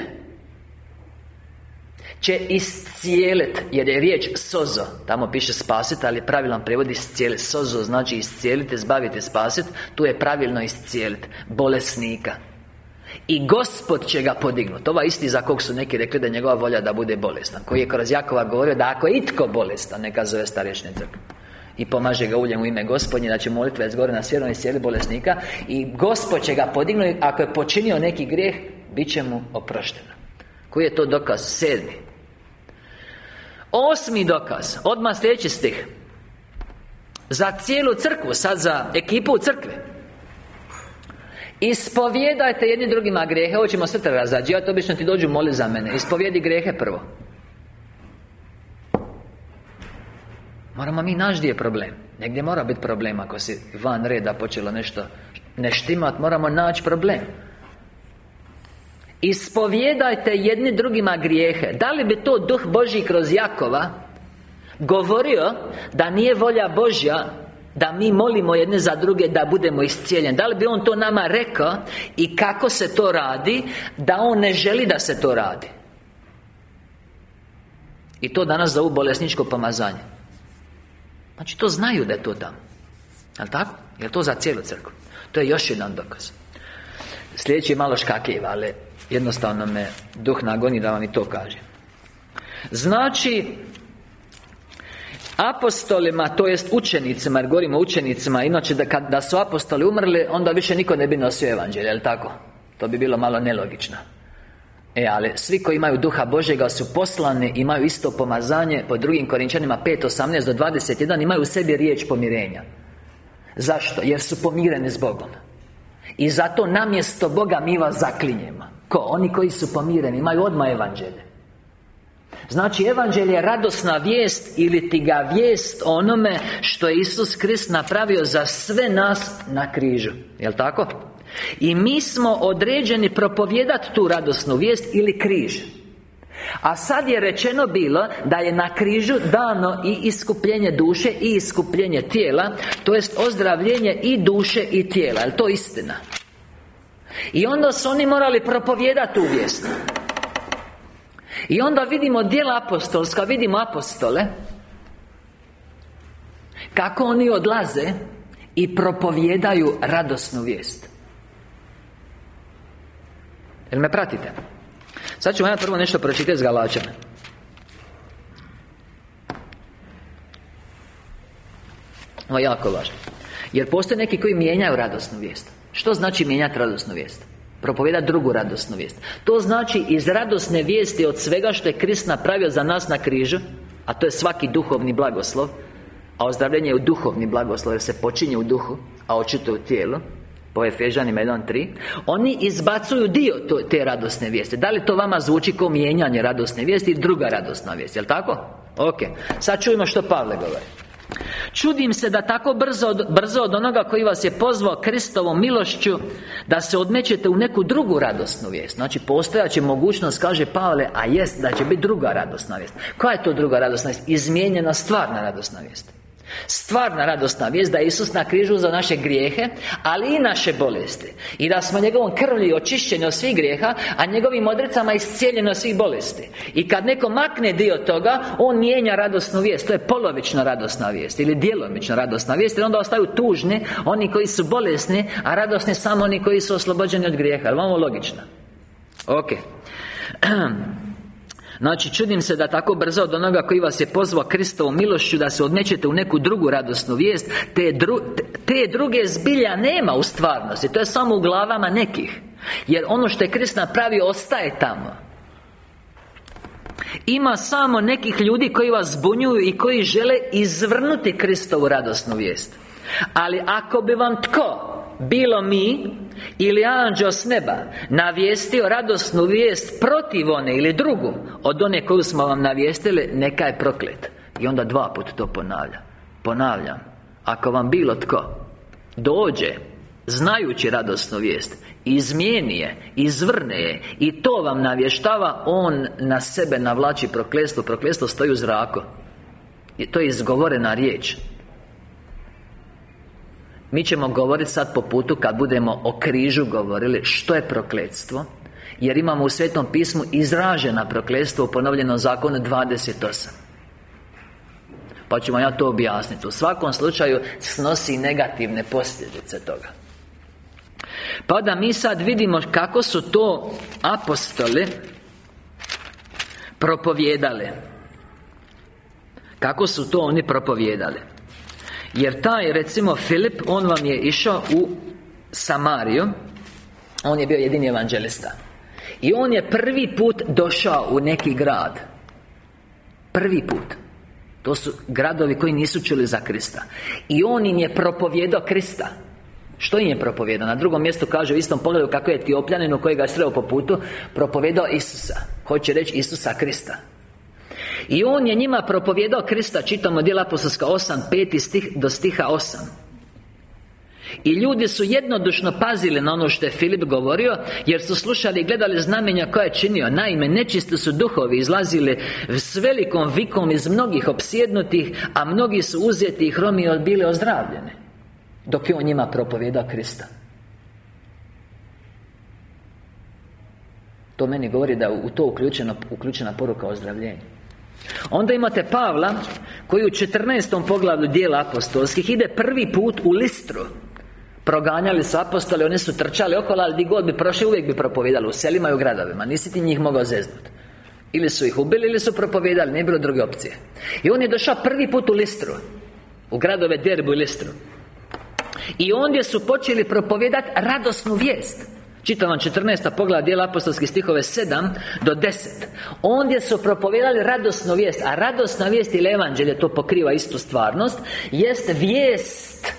će iscijelit Jer je riječ sozo. Tamo piše spasit, ali pravilan prevod iscijelit. Sozo znači iscijelite, zbavite, spasit. Tu je pravilno iscijelit Bolesnika. I Gospod će ga podignuti Ova isti za kog su neki rekli da je njegova volja da bude bolestan Koji je kroz Jakova govorio da ako je itko bolestan Neka zove starešne crkve i pomaže ga uljem u ime gospodnje Da će molitve zgore na svjerom i cijeli bolesnika I Gospod će ga podignuti Ako je počinio neki grijeh Bit će mu oprošteno. Koji je to dokaz? Sedmi. Osmi dokaz Odmah sljedeći stih. Za cijelu crkvu Sad za ekipu u crkve Ispovjedajte jedni drugima grehe Ovo ćemo sutra razrađivati Obično ti dođu moli za mene. Ispovjedi grehe prvo Moramo mi naći gdje je problem. Negdje mora biti problem Ako si van reda počelo nešto ne štimat Moramo naći problem. Ispovjedajte jedni drugima grijehe. Da li bi to Duh Božji kroz Jakova Govorio Da nije volja Božja da mi molimo jedne za druge da budemo iscijeljeni? Da li bi On to nama rekao I kako se to radi Da On ne želi da se to radi? I to danas zovu bolesničko pomazanje Znači to znaju da je to tamo Jel' tako? Je to za cijelu crkvu? To je još jedan dokaz Sljedeći je malo škakljiv, ali jednostavno me duh nagoni da vam i to kaže Znači Apostolima, to jest učenicima, jer govorimo učenicima Inače, da, kad, da su apostoli umrli Onda više niko ne bi nosio evanđelje, jel tako? To bi bilo malo nelogično E, ali svi koji imaju duha Božega su poslani Imaju isto pomazanje Po drugim Korinčanima 5, 18 do 21 Imaju u sebi riječ pomirenja Zašto? Jer su pomireni s Bogom I zato namjesto Boga mi vas zaklinjemo Ko? Oni koji su pomireni Imaju odmah evanđelje Znači, evanđelje je radosna vijest Ili ti ga vijest onome Što je Isus Krist napravio za sve nas na križu Jel' tako? I mi smo određeni propovijedati tu radosnu vijest Ili križ. A sad je rečeno bilo da je na križu dano i iskupljenje duše i iskupljenje tijela To jest ozdravljenje i duše i tijela, je to istina? I onda su oni morali propovijedati tu vijest. I onda vidimo dijela apostolska, vidimo apostole Kako oni odlaze I propovjedaju radosnu vijest Jel me pratite? Sad ću vam ja prvo nešto pročitati s Galačana Ovo je jako važno Jer postoje neki koji mijenjaju radosnu vijest Što znači mijenjati radosnu vijest? Propoveda drugu radosnu vijest To znači iz radosne vijesti od svega što je Krist napravio za nas na križu A to je svaki duhovni blagoslov A ozdravljenje je u duhovni blagoslov Jer se počinje u duhu A očito u tijelu po Efežanima 1.3 Oni izbacuju dio te radosne vijesti. Da li to vama zvuči kao mijenjanje radosne vijesti Ili druga radosna vijest, jel tako? Ok, sad čujemo što Pavle govori. Čudim se da tako brzo od, brzo od onoga koji vas je pozvao Kristovom milošću Da se odmećete u neku drugu radosnu vijest. Znači postojaće mogućnost, kaže Pavle A jest da će biti druga radosna vijest. Koja je to druga radosna vijest? Izmijenjena stvarna radosna vijest Stvarna radosna vijest da je Isus na križu za naše grijehe Ali i naše bolesti. I da smo njegovom krvlji očišćeni od svih grijeha A njegovim odrecama iscijeljeni od svih bolesti. I kad neko makne dio toga On mijenja radosnu vijest. To je polovična radosna vijest Ili djelomična radosna vijest Jer onda ostaju tužni Oni koji su bolesni A radosni samo oni koji su oslobođeni od grijeha. Jel vam ovo logično? Ok Znači, čudim se da tako brzo od onoga koji vas je pozvao Kristovom milošću Da se odnećete u neku drugu radosnu vijest. Te, te druge zbilja nema u stvarnosti. To je samo u glavama nekih. Jer ono što je Krist napravio ostaje tamo. Ima samo nekih ljudi koji vas zbunjuju I koji žele izvrnuti Kristovu radosnu vijest. Ali ako bi vam tko bilo mi ili anđeo s neba Navijestio radosnu vijest protiv one ili drugu Od one koju smo vam navijestili Neka je proklet. I onda dva put to ponavlja. Ponavljam Ako vam bilo tko Dođe Znajući radosnu vijest Izmijeni je Izvrne je I to vam navještava On na sebe navlači prokletstvo Prokletstvo stoji u zraku. I to je izgovorena riječ mi ćemo govoriti sad po putu kad budemo o križu govorili Što je prokletstvo Jer imamo u Svetom pismu izražena prokletstvo u ponovljenom zakonu 28 Pa vam ja to objasniti U svakom slučaju snosi negativne posljedice toga. Pa da mi sad vidimo kako su to apostoli Propovjedale Kako su to oni propovjedali Jer taj, recimo, Filip On vam je išao u Samariju. On je bio jedini evanđelista. I on je prvi put došao u neki grad. Prvi put. To su gradovi koji nisu čuli za Krista. I on im je propovjedao Krista. Što im je propovjedao? Na drugom mjestu kaže u istom pogledu kako je Etiopljaninu koji ga je sreo po putu Propovjedao Isusa. Hoće reći Isusa Krista I on je njima propovjedao Krista Čitamo djela apostolska 8, 5 stih do stiha 8 i ljudi su jednodušno pazili na ono što je Filip govorio Jer su slušali i gledali znamenja koje je činio. Naime, nečisto su duhovi izlazili s velikom vikom iz mnogih opsjednutih A mnogi su uzeti i hromi bili ozdravljeni Dok je on njima propovjedao Krista. To meni govori da u to uključena, uključena poruka ozdravljenja Onda imate Pavla Koji u 14. poglavlju dijela apostolskih Ide prvi put u Listru. Proganjali su apostoli, oni su trčali okolo Ali god bi prošli, uvijek bi propovijedali U selima i u gradovima, nisi ti njih mogao zeznuti Ili su ih ubili, ili su propovijedali, nije bilo druge opcije. I on je došao prvi put u Listru U gradove Derbu i Listru. I ondje su počeli propovijedati radosnu vijest Čitam vam 14. pogleda dijela apostolskih stihove 7 do 10 Ondje su propovijedali radosnu vijest A radosna vijest ili evanđelje to pokriva istu stvarnost Jest vijest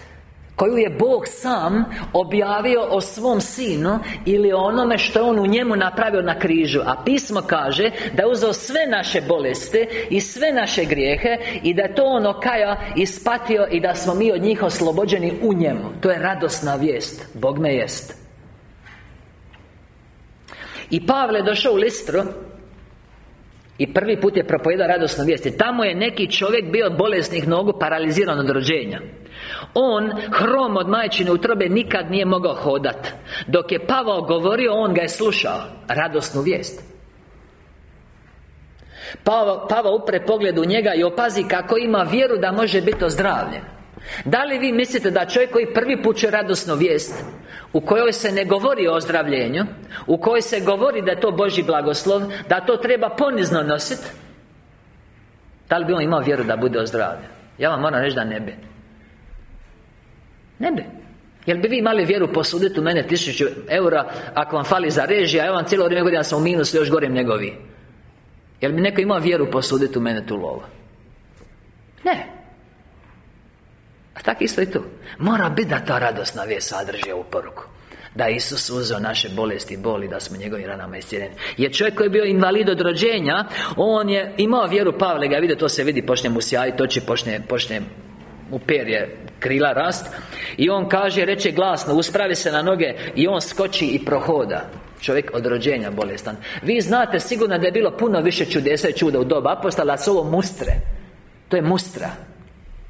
koju je Bog sam objavio o svom sinu Ili onome što je On u njemu napravio na križu. A pismo kaže da je uzeo sve naše bolesti I sve naše grijehe I da je to On okaja ispatio I da smo mi od njih oslobođeni u njemu. To je radosna vijest. Bog me jest I Pavle došao u Listru i prvi put je propovedao radosnu vijest. I tamo je neki čovjek bio bolesnih nogu Paraliziran od rođenja. On, hrom od majčine utrobe Nikad nije mogao hodat. Dok je Pavao govorio, on ga je slušao. Radosnu vijest. Pavao, Pavao upre pogled u njega I opazi kako ima vjeru da može biti ozdravljen Da li vi mislite da čovjek koji prvi put će radosnu vijest u kojoj se ne govori o ozdravljenju U kojoj se govori da je to Boži blagoslov Da to treba ponizno nositi Da li bi on imao vjeru da bude ozdravljen? Ja vam moram reći da ne bi Ne bi Jel bi vi imali vjeru posuditi u mene tisuću eura Ako vam fali za režija Ja vam cijelo vrijeme godina sam u minusu još gorim nego vi Jel bi neko imao vjeru posuditi u mene tu lovu? Ne a tako isto i tu. Mora biti da ta radosna vijest sadrži ovu poruku. Da Isus uzeo naše bolesti i boli Da smo njegovim ranama iscijeljeni Jer čovjek koji je bio invalid od rođenja On je imao vjeru Pavle ga vidi To se vidi, počne mu sjajiti oči Počne, počne u perje krila rast. I on kaže, reče glasno Uspravi se na noge I on skoči i prohoda. Čovjek od rođenja bolestan. Vi znate sigurno da je bilo puno više čudesa i čuda u doba apostola su ovo mustre. To je mustra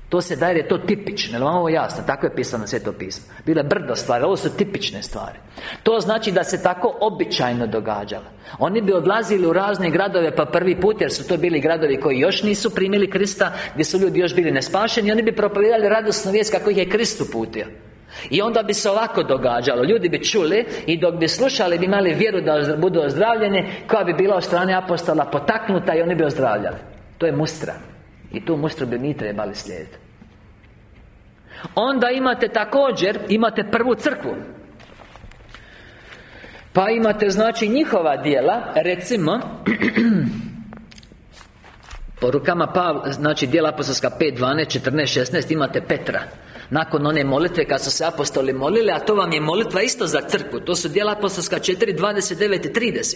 to se daje jer je to tipično, jel ovo jasno? Tako je pisano sve to pismo. Bile brdo stvari, ovo su tipične stvari. To znači da se tako običajno događalo. Oni bi odlazili u razne gradove pa prvi put Jer su to bili gradovi koji još nisu primili Krista Gdje su ljudi još bili nespašeni oni bi propovijedali radosnu vijest kako ih je Krist uputio. I onda bi se ovako događalo. Ljudi bi čuli I dok bi slušali bi imali vjeru da budu ozdravljeni Koja bi bila od strane apostola potaknuta I oni bi ozdravljali. To je mustra i tu mustru bi mi trebali slijediti Onda imate također Imate prvu crkvu. Pa imate znači njihova dijela Recimo Porukama pa Znači dijela apostolska 5, 12, 14, 16 Imate Petra nakon one molitve kad su se apostoli molili A to vam je molitva isto za crkvu. To su dijela apostolska 4, 29 i 30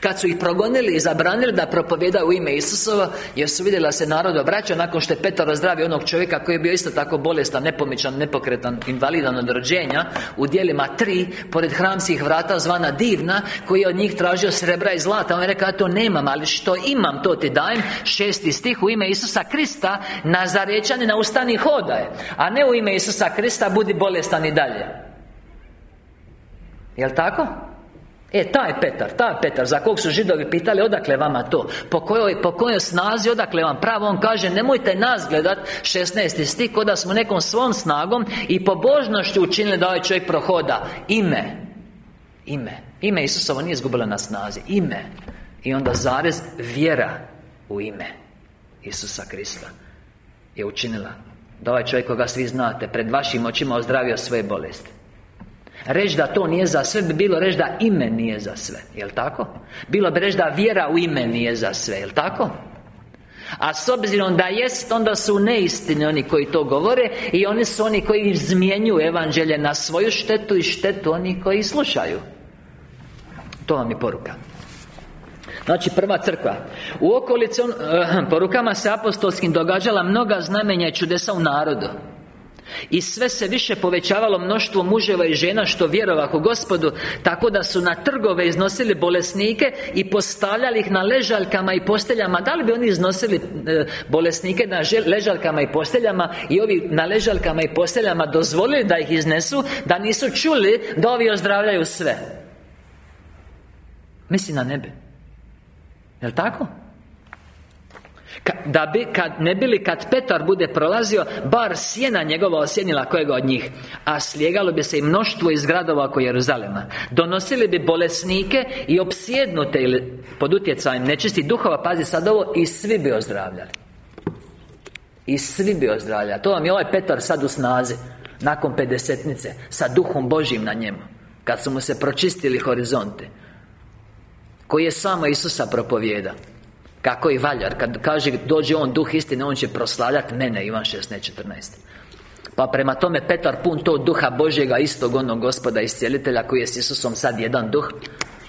Kad su ih progonili i zabranili da propovjeda u ime Isusova Jer su vidjeli da se narod obraća Nakon što je Petar ozdravio onog čovjeka Koji je bio isto tako bolestan, nepomičan, nepokretan Invalidan od rođenja U dijelima 3 Pored hramskih vrata zvana divna Koji je od njih tražio srebra i zlata. On je rekao, ja to nemam, ali što imam to ti dajem. Šesti stih u ime Isusa Krista na ustani hodaj A ne u ime Isusa Krista Budi bolestan i dalje. Jel' tako? E, taj Petar, taj Petar, za kog su židovi pitali odakle vama to? Po kojoj, po kojoj snazi, odakle vam pravo? On kaže, nemojte nas gledat 16. stih, da smo nekom svom snagom I pobožnošću učinili da ovaj čovjek prohoda. Ime. Ime. Ime Isusovo nije izgubilo na snazi. Ime. I onda zarez vjera u ime Isusa Krista Je učinila Da ovaj čovjek koga svi znate Pred vašim očima ozdravio svoje bolesti Reći da to nije za sve bi bilo reći da ime nije za sve Jel' tako? Bilo bi reći da vjera u ime nije za sve Jel' tako? A s obzirom da jest, onda su neistine oni koji to govore I oni su oni koji izmjenjuju evanđelje na svoju štetu i štetu oni koji slušaju To vam je poruka Znači prva crkva. U okolici on, uh, porukama se apostolskim događala mnoga znamenja i čudesa u narodu. I sve se više povećavalo mnoštvo muževa i žena što vjerovahu gospodu Tako da su na trgove iznosili bolesnike I postavljali ih na ležaljkama i posteljama. Da li bi oni iznosili e, bolesnike na ležaljkama i posteljama I ovi na ležaljkama i posteljama dozvolili da ih iznesu Da nisu čuli da ovi ozdravljaju sve? Misli na nebe Jel' tako? Da bi, kad, ne bili kad Petar bude prolazio Bar sjena njegova osjenila kojega od njih A slijegalo bi se i mnoštvo iz gradova oko Jeruzalema. Donosili bi bolesnike I opsjednute ili pod utjecajem nečisti duhova Pazi sad ovo I svi bi ozdravljali. I svi bi ozdravljali. To vam je ovaj Petar sad u snazi Nakon pedesetnice Sa duhom Božim na njemu Kad su mu se pročistili horizonte Koji je samo Isusa propovijeda kako i valjar Kad kaže dođe on duh istine On će proslavljati mene Ivan 16.14 Pa prema tome Petar pun tog duha Božjega Istog onog gospoda iscijelitelja Koji je s Isusom sad jedan duh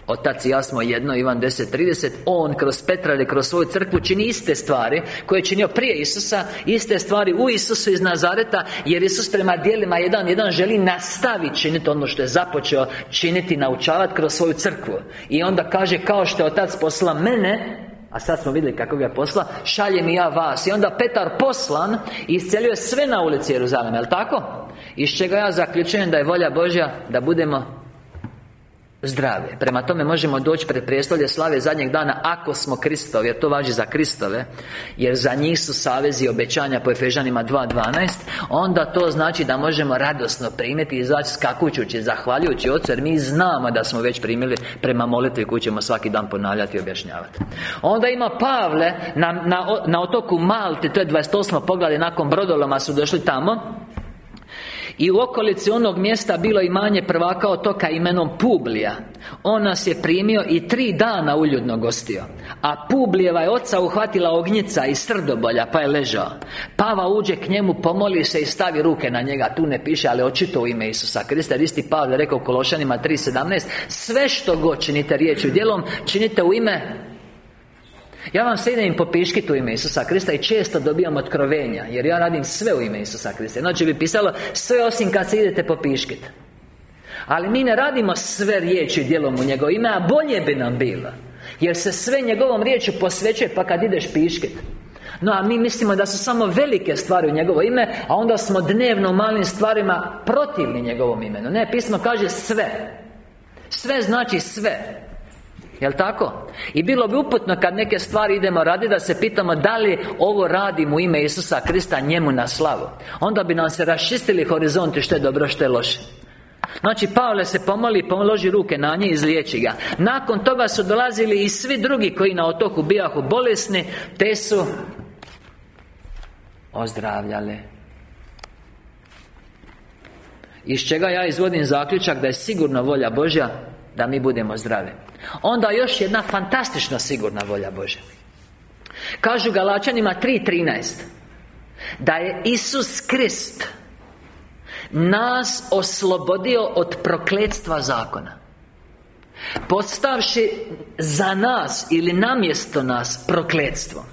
Otac i ja smo jedno, Ivan 10.30 On kroz Petra ili kroz svoju crkvu čini iste stvari Koje je činio prije Isusa Iste stvari u Isusu iz Nazareta Jer Isus prema dijelima jedan jedan želi nastaviti činiti ono što je započeo Činiti, naučavati kroz svoju crkvu. I onda kaže kao što je Otac posla mene a sad smo vidjeli kako ga je posla Šaljem i ja vas. I onda Petar poslan I iscelio sve na ulici Jeruzalema, jel tako? Iz čega ja zaključujem da je volja Božja Da budemo zdrave Prema tome možemo doći pred prijestolje slave zadnjeg dana Ako smo Kristovi, jer to važi za Kristove Jer za njih su savezi obećanja po Efežanima 2.12 Onda to znači da možemo radosno primiti i izaći skakućući, zahvaljujući Otcu Jer mi znamo da smo već primili prema molitvi koju ćemo svaki dan ponavljati i objašnjavati Onda ima Pavle na, na, na otoku Malti To je 28. poglavlje nakon brodoloma su došli tamo i u okolici onog mjesta bilo imanje prvaka otoka imenom Publija. On nas je primio i tri dana uljudno gostio. A Publijeva je oca uhvatila ognjica i srdobolja pa je ležao. Pava uđe k njemu, pomoli se i stavi ruke na njega. Tu ne piše, ali očito u ime Isusa Krista. Isti Pavle rekao u Kološanima 3.17 Sve što god činite riječju djelom Činite u ime ja vam se idem popiškiti u ime Isusa Krista I često dobijam otkrovenja Jer ja radim sve u ime Isusa Krista. Znači bi pisalo sve osim kad se idete popiškiti Ali mi ne radimo sve riječi djelom u njegovo ime A bolje bi nam bilo. Jer se sve njegovom riječu posvećuje Pa kad ideš piškit. No, a mi mislimo da su samo velike stvari u njegovo ime A onda smo dnevno u malim stvarima protivni njegovom imenu. Ne, pismo kaže sve. Sve znači sve Jel' tako? I bilo bi uputno kad neke stvari idemo raditi Da se pitamo da li ovo radimo u ime Isusa Krista njemu na slavu. Onda bi nam se raščistili horizonti što je dobro, što je loše. Znači, Pavle se pomoli, položi ruke na nje i izliječi ga. Nakon toga su dolazili i svi drugi koji na otoku bijahu bolesni Te su ozdravljale Iz čega ja izvodim zaključak da je sigurno volja Božja Da mi budemo zdravi. Onda još jedna fantastična sigurna volja Božja. Kažu Galačanima 3.13 Da je Isus Krist Nas oslobodio od prokletstva zakona. Postavši za nas ili namjesto nas prokletstvo.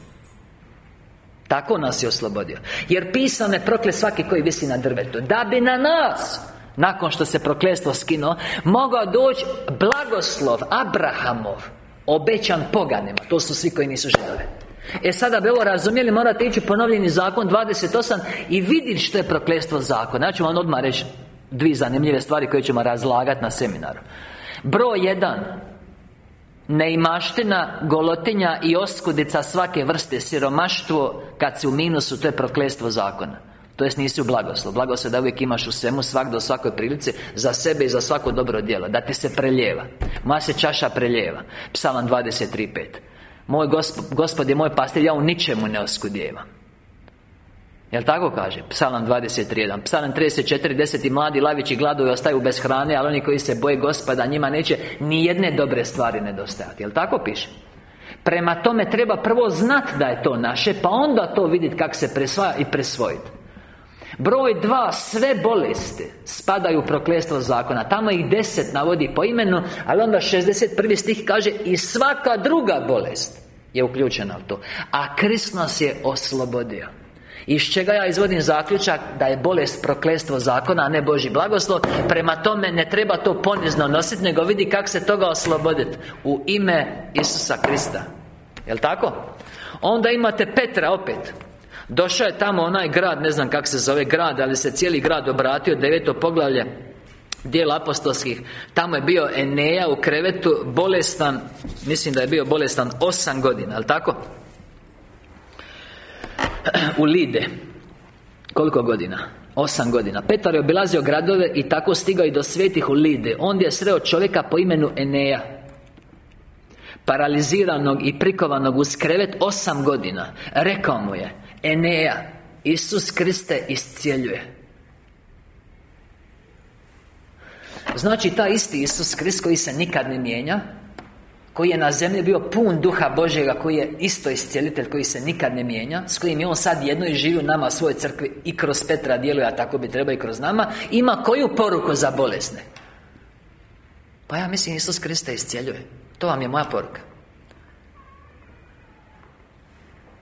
Tako nas je oslobodio. Jer pisano je proklet svaki koji visi na drvetu. Da bi na nas nakon što se prokletstvo skinuo Mogao doći blagoslov Abrahamov Obećan poganima. To su svi koji nisu židovi E sada bi ovo razumjeli Morate ići ponovljeni zakon 28 I vidjeti što je prokletstvo zakona. Ja ću vam odmah reći Dvije zanimljive stvari koje ćemo razlagati na seminaru. Broj jedan Neimaština, golotinja i oskudica svake vrste Siromaštvo, kad si u minusu, to je proklestvo zakona to jest nisi u blagoslov Blagoslov da uvijek imaš u svemu svak do svakoj prilici Za sebe i za svako dobro djelo Da ti se preljeva Moja se čaša preljeva Psalam 23.5 Moj gospod, gospod je moj pastir Ja u ničemu ne oskudijevam Jel tako kaže? Psalam 23.1 Psalam 34.10 I mladi lavići gladuju ostaju bez hrane Ali oni koji se boje gospoda Njima neće ni jedne dobre stvari nedostajati. Jel tako piše? Prema tome treba prvo znati da je to naše Pa onda to vidjeti kako se presvaja i presvojiti Broj dva, sve bolesti Spadaju u proklestvo zakona. Tamo ih deset navodi po imenu Ali onda 61. stih kaže I svaka druga bolest Je uključena u to. A Krist nas je oslobodio. Iz čega ja izvodim zaključak da je bolest proklestvo zakona, a ne Boži blagoslov? Prema tome ne treba to ponizno nositi Nego vidi kako se toga osloboditi U ime Isusa Krista. Jel' tako? Onda imate Petra opet Došao je tamo onaj grad, ne znam kako se zove grad Ali se cijeli grad obratio, deveto poglavlje Dijela apostolskih. Tamo je bio Eneja u krevetu Bolestan, mislim da je bio bolestan osam godina, ali tako? U Lide. Koliko godina? Osam godina. Petar je obilazio gradove i tako stigao i do svetih u Lide. Ondje je sreo čovjeka po imenu Eneja. Paraliziranog i prikovanog uz krevet osam godina. Rekao mu je Eneja Isus Kriste iscijeljuje. Znači, ta isti Isus Krist koji se nikad ne mijenja Koji je na zemlji bio pun duha Božjega Koji je isto iscijelitelj Koji se nikad ne mijenja S kojim je On sad jedno i živi u nama u svojoj crkvi I kroz Petra djeluje, a tako bi trebao i kroz nama Ima koju poruku za bolesne? Pa ja mislim Isus Kriste iscijeljuje. To vam je moja poruka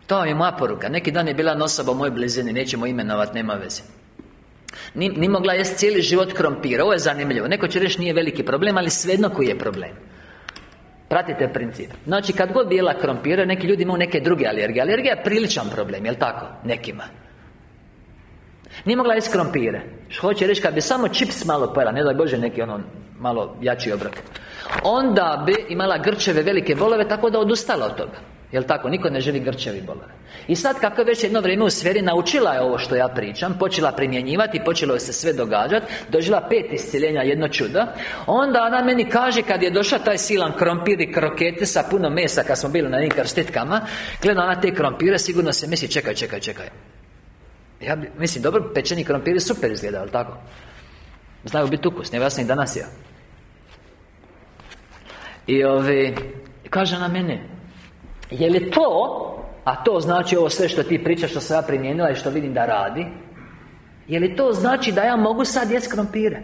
To je moja poruka. Neki dan je bila osoba u mojoj blizini Nećemo imenovati, nema veze. Ni, ni mogla jest cijeli život krompira Ovo je zanimljivo. Neko će reći nije veliki problem Ali svejedno koji je problem. Pratite princip. Znači kad god bijela krompira Neki ljudi imaju neke druge alergije. Alergija je priličan problem, jel tako? Nekima. Nije mogla jest krompire. Hoće reći kad bi samo čips malo pojela Ne daj Bože neki ono malo jači obrok Onda bi imala grčeve velike bolove Tako da odustala od toga Jel tako? Niko ne želi grčevi bolove I sad kako je već jedno vrijeme u sferi Naučila je ovo što ja pričam Počela primjenjivati Počelo je se sve događati Dožila pet isciljenja, jedno čudo Onda ona meni kaže Kad je došao taj silan krompir i krokete Sa puno mesa Kad smo bili na njim krstitkama Gleda na te krompire Sigurno se misli Čekaj, čekaj, čekaj Ja mislim, dobro, pečeni krompiri super izgleda, ali tako? Znaju biti ukusni, ja sam i danas ja I ovi Kaže na mene je li to A to znači ovo sve što ti pričaš Što sam ja primijenila i što vidim da radi Je li to znači da ja mogu sad jest krompire?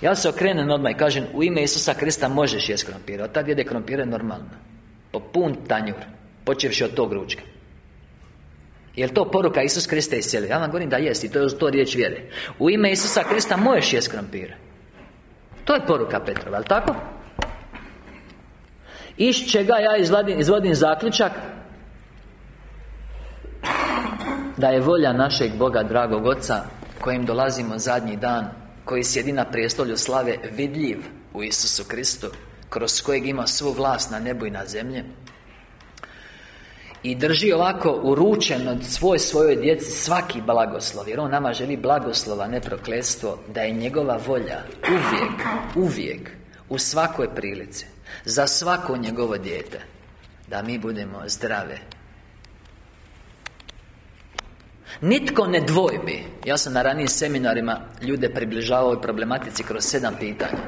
Ja se okrenem odmah i kažem U ime Isusa Krista možeš jest krompire Od tad jede krompire normalno. Po pun tanjur Počevši od tog ručka. Jel to poruka Isus Krista iscijeli? Ja vam govorim da jest i to je to riječ vjere. U ime Isusa Krista možeš jest krompire. To je poruka Petrova, jel tako? Iz čega ja izvodim, izvodim zaključak Da je volja našeg Boga, dragog Oca Kojim dolazimo zadnji dan Koji sjedi na prijestolju slave Vidljiv u Isusu Kristu Kroz kojeg ima svu vlast na nebu i na zemlji. I drži ovako uručen od svoj svojoj djeci svaki blagoslov Jer On nama želi blagoslova, ne proklestvo Da je njegova volja Uvijek, uvijek U svakoj prilici za svako njegovo dijete Da mi budemo zdrave. Nitko ne dvojbi. Ja sam na ranijim seminarima Ljude približavao ovoj problematici kroz sedam pitanja.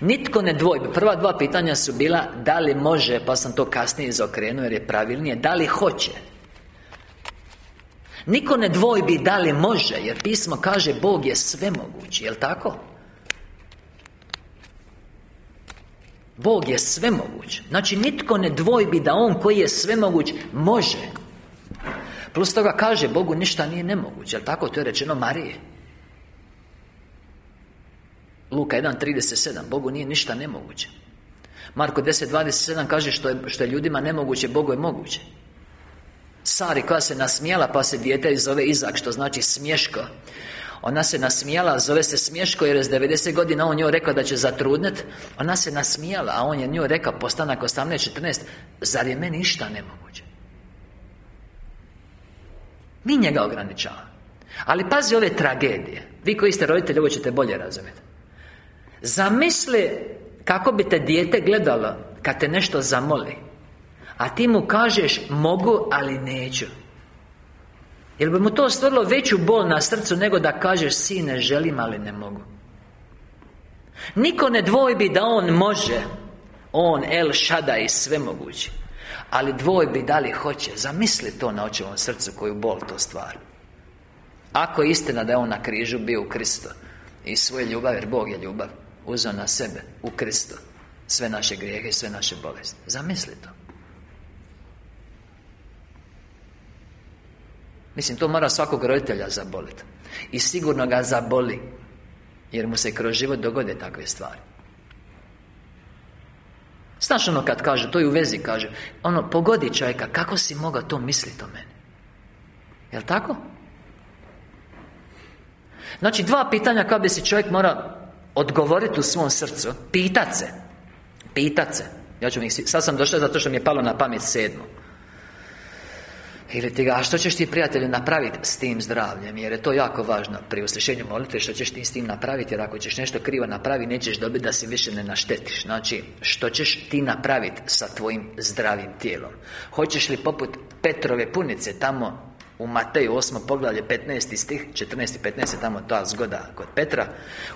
Nitko ne dvojbi. Prva dva pitanja su bila Da li može, pa sam to kasnije izokrenuo jer je pravilnije Da li hoće? Niko ne dvojbi da li može Jer pismo kaže Bog je svemogući, jel tako? Bog je svemoguć. Znači nitko ne dvojbi da On koji je svemoguć može. Plus toga kaže Bogu ništa nije nemoguće Jel tako? To je rečeno Marije Luka 1.37 Bogu nije ništa nemoguće. Marko 10.27 kaže što je, što je ljudima nemoguće Bogu je moguće. Sari koja se nasmijala pa se dijete zove Izak Što znači smješko Ona se nasmijala, zove se Smješko jer je s 90 godina on njoj rekao da će zatrudnet. Ona se nasmijala, a on je njoj rekao postanak 18-14 Zar je meni ništa nemoguće? Mi njega ograničavamo Ali pazi ove tragedije. Vi koji ste roditelji, ovo ćete bolje razumjeti. Zamisli kako bi te dijete gledalo Kad te nešto zamoli A ti mu kažeš mogu, ali neću Jer bi mu to stvorilo veću bol na srcu Nego da kažeš sine želim, ali ne mogu. Niko ne dvojbi da on može. On, El Šada i sve moguće Ali dvojbi da li hoće. Zamisli to na očevom srcu koju bol to stvara. Ako je istina da je on na križu bio u Kristo I svoje ljubav, jer Bog je ljubav Uzeo na sebe, u Kristo Sve naše grijehe i sve naše bolesti. Zamisli to Mislim, to mora svakog roditelja zaboliti I sigurno ga zaboli Jer mu se kroz život dogode takve stvari. Znaš ono kad kaže, to i u vezi kaže Ono, pogodi čovjeka, kako si mogao to misliti o meni? Jel' tako? Znači, dva pitanja koja bi si čovjek mora odgovoriti u svom srcu Pitat se Pitat se. Ja ću mi, sad sam došao zato što mi je palo na pamet sedmo ili ti ga, a što ćeš ti prijatelju napraviti s tim zdravljem Jer je to jako važno pri uslišenju molitve Što ćeš ti s tim napraviti Jer ako ćeš nešto krivo napraviti Nećeš dobiti da si više ne naštetiš Znači, što ćeš ti napraviti sa tvojim zdravim tijelom Hoćeš li poput Petrove punice Tamo u Mateju 8. poglavlje 15. stih 14. i 15. tamo ta zgoda kod Petra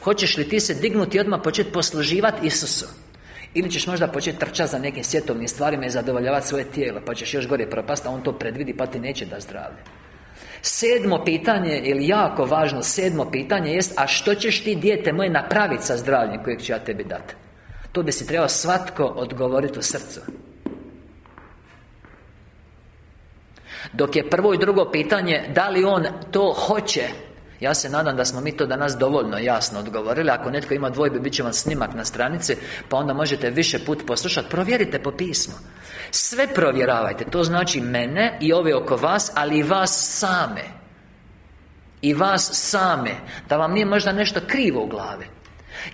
Hoćeš li ti se dignuti odmah početi posluživati Isusu ili ćeš možda početi trčati za nekim svjetovnim stvarima i zadovoljavati svoje tijelo Pa ćeš još gore propasti, a on to predvidi pa ti neće da zdravlje. Sedmo pitanje, ili jako važno sedmo pitanje jest A što ćeš ti, dijete moje, napraviti sa zdravljem kojeg ću ja tebi dati? To bi si trebao svatko odgovoriti u srcu. Dok je prvo i drugo pitanje Da li on to hoće ja se nadam da smo mi to danas dovoljno jasno odgovorili. Ako netko ima dvojbe, bit će vam snimak na stranici Pa onda možete više put poslušati Provjerite po pismu. Sve provjeravajte. To znači mene i ove oko vas Ali i vas same. I vas same. Da vam nije možda nešto krivo u glavi.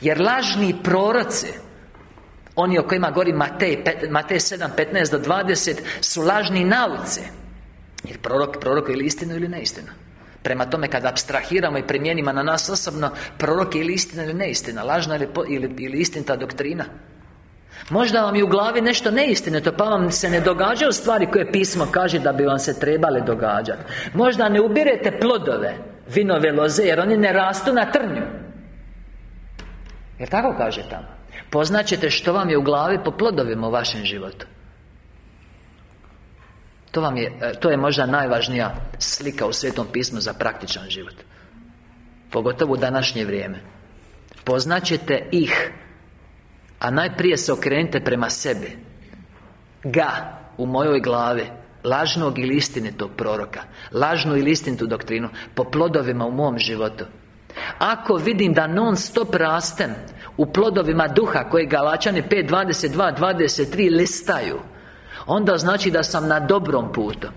Jer lažni proroci Oni o kojima govori Matej, Matej 7, 15 do 20 Su lažni nauce Jer prorok, prorok ili istinu ili neistinu Prema tome, kada abstrahiramo i primijenimo na nas osobno Prorok je ili istina ili neistina Lažna ili, ili, ili istinita doktrina. Možda vam je u glavi nešto neistinito Pa vam se ne događaju stvari koje pismo kaže da bi vam se trebale događati. Možda ne ubirete plodove Vinove loze Jer oni ne rastu na trnju. Jer tako kaže tamo? Poznaćete što vam je u glavi po plodovima u vašem životu to vam je, e, to je možda najvažnija slika u Svetom pismu za praktičan život. Pogotovo u današnje vrijeme. Poznaćete ih A najprije se okrenite prema sebi. Ga u mojoj glavi Lažnog ili istinitog proroka Lažnu ili istinitu doktrinu Po plodovima u mom životu. Ako vidim da non stop rastem U plodovima duha Koji Galačani 5.22, 23 listaju Onda znači da sam na dobrom putu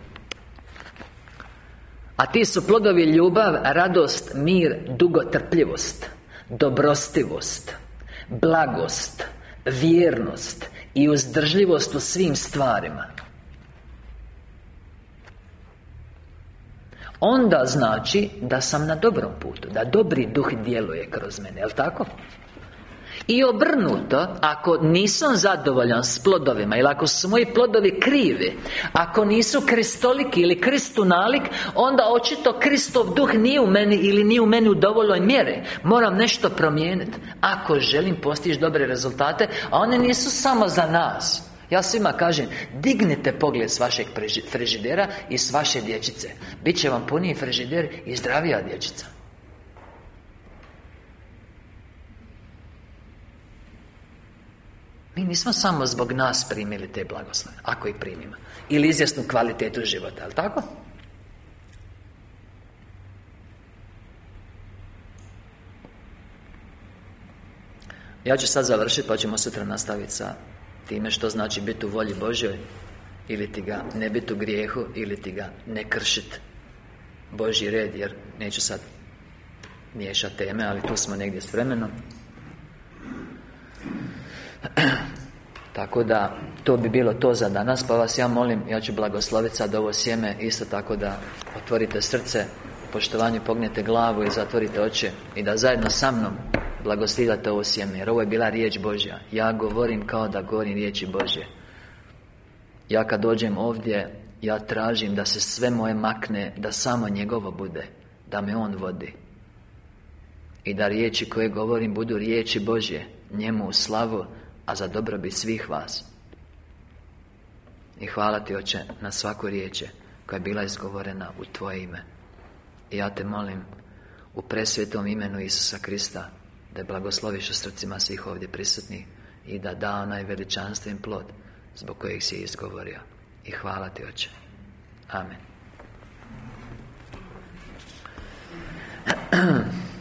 A ti su plodovi ljubav, radost, mir, dugotrpljivost Dobrostivost Blagost Vjernost I uzdržljivost u svim stvarima Onda znači da sam na dobrom putu Da dobri duh djeluje kroz mene, jel' tako? I obrnuto, ako nisam zadovoljan s plodovima Ili ako su moji plodovi krivi Ako nisu kristoliki ili kristu nalik Onda očito Kristov duh nije u meni Ili nije u meni u dovoljnoj mjeri. Moram nešto promijeniti Ako želim postići dobre rezultate A one nisu samo za nas. Ja svima kažem, dignite pogled s vašeg frižidera i s vaše dječice. Biće vam puniji frižider i zdravija dječica Mi nismo samo zbog nas primili te blagoslove Ako ih primimo Ili izvjesnu kvalitetu života, ali tako? Ja ću sad završiti pa ćemo sutra nastaviti sa time što znači biti u volji Božjoj Ili ti ga ne biti u grijehu Ili ti ga ne kršiti Božji red jer neću sad miješa teme, ali tu smo negdje s vremenom Tako da, to bi bilo to za danas Pa vas ja molim, ja ću blagosloviti sad ovo sjeme Isto tako da otvorite srce U poštovanju pognete glavu i zatvorite oči I da zajedno sa mnom blagoslivate ovo sjeme Jer ovo je bila riječ Božja. Ja govorim kao da govorim riječi Božje. Ja kad dođem ovdje Ja tražim da se sve moje makne Da samo njegovo bude Da me On vodi. I da riječi koje govorim budu riječi Božje Njemu u slavu a za dobrobit svih vas. I hvala ti, Oče, na svaku riječe koja je bila izgovorena u Tvoje ime. I ja te molim u presvjetom imenu Isusa Krista da je blagosloviš u srcima svih ovdje prisutnih i da da onaj veličanstven plod zbog kojeg si izgovorio. I hvala ti, Oče. Amen.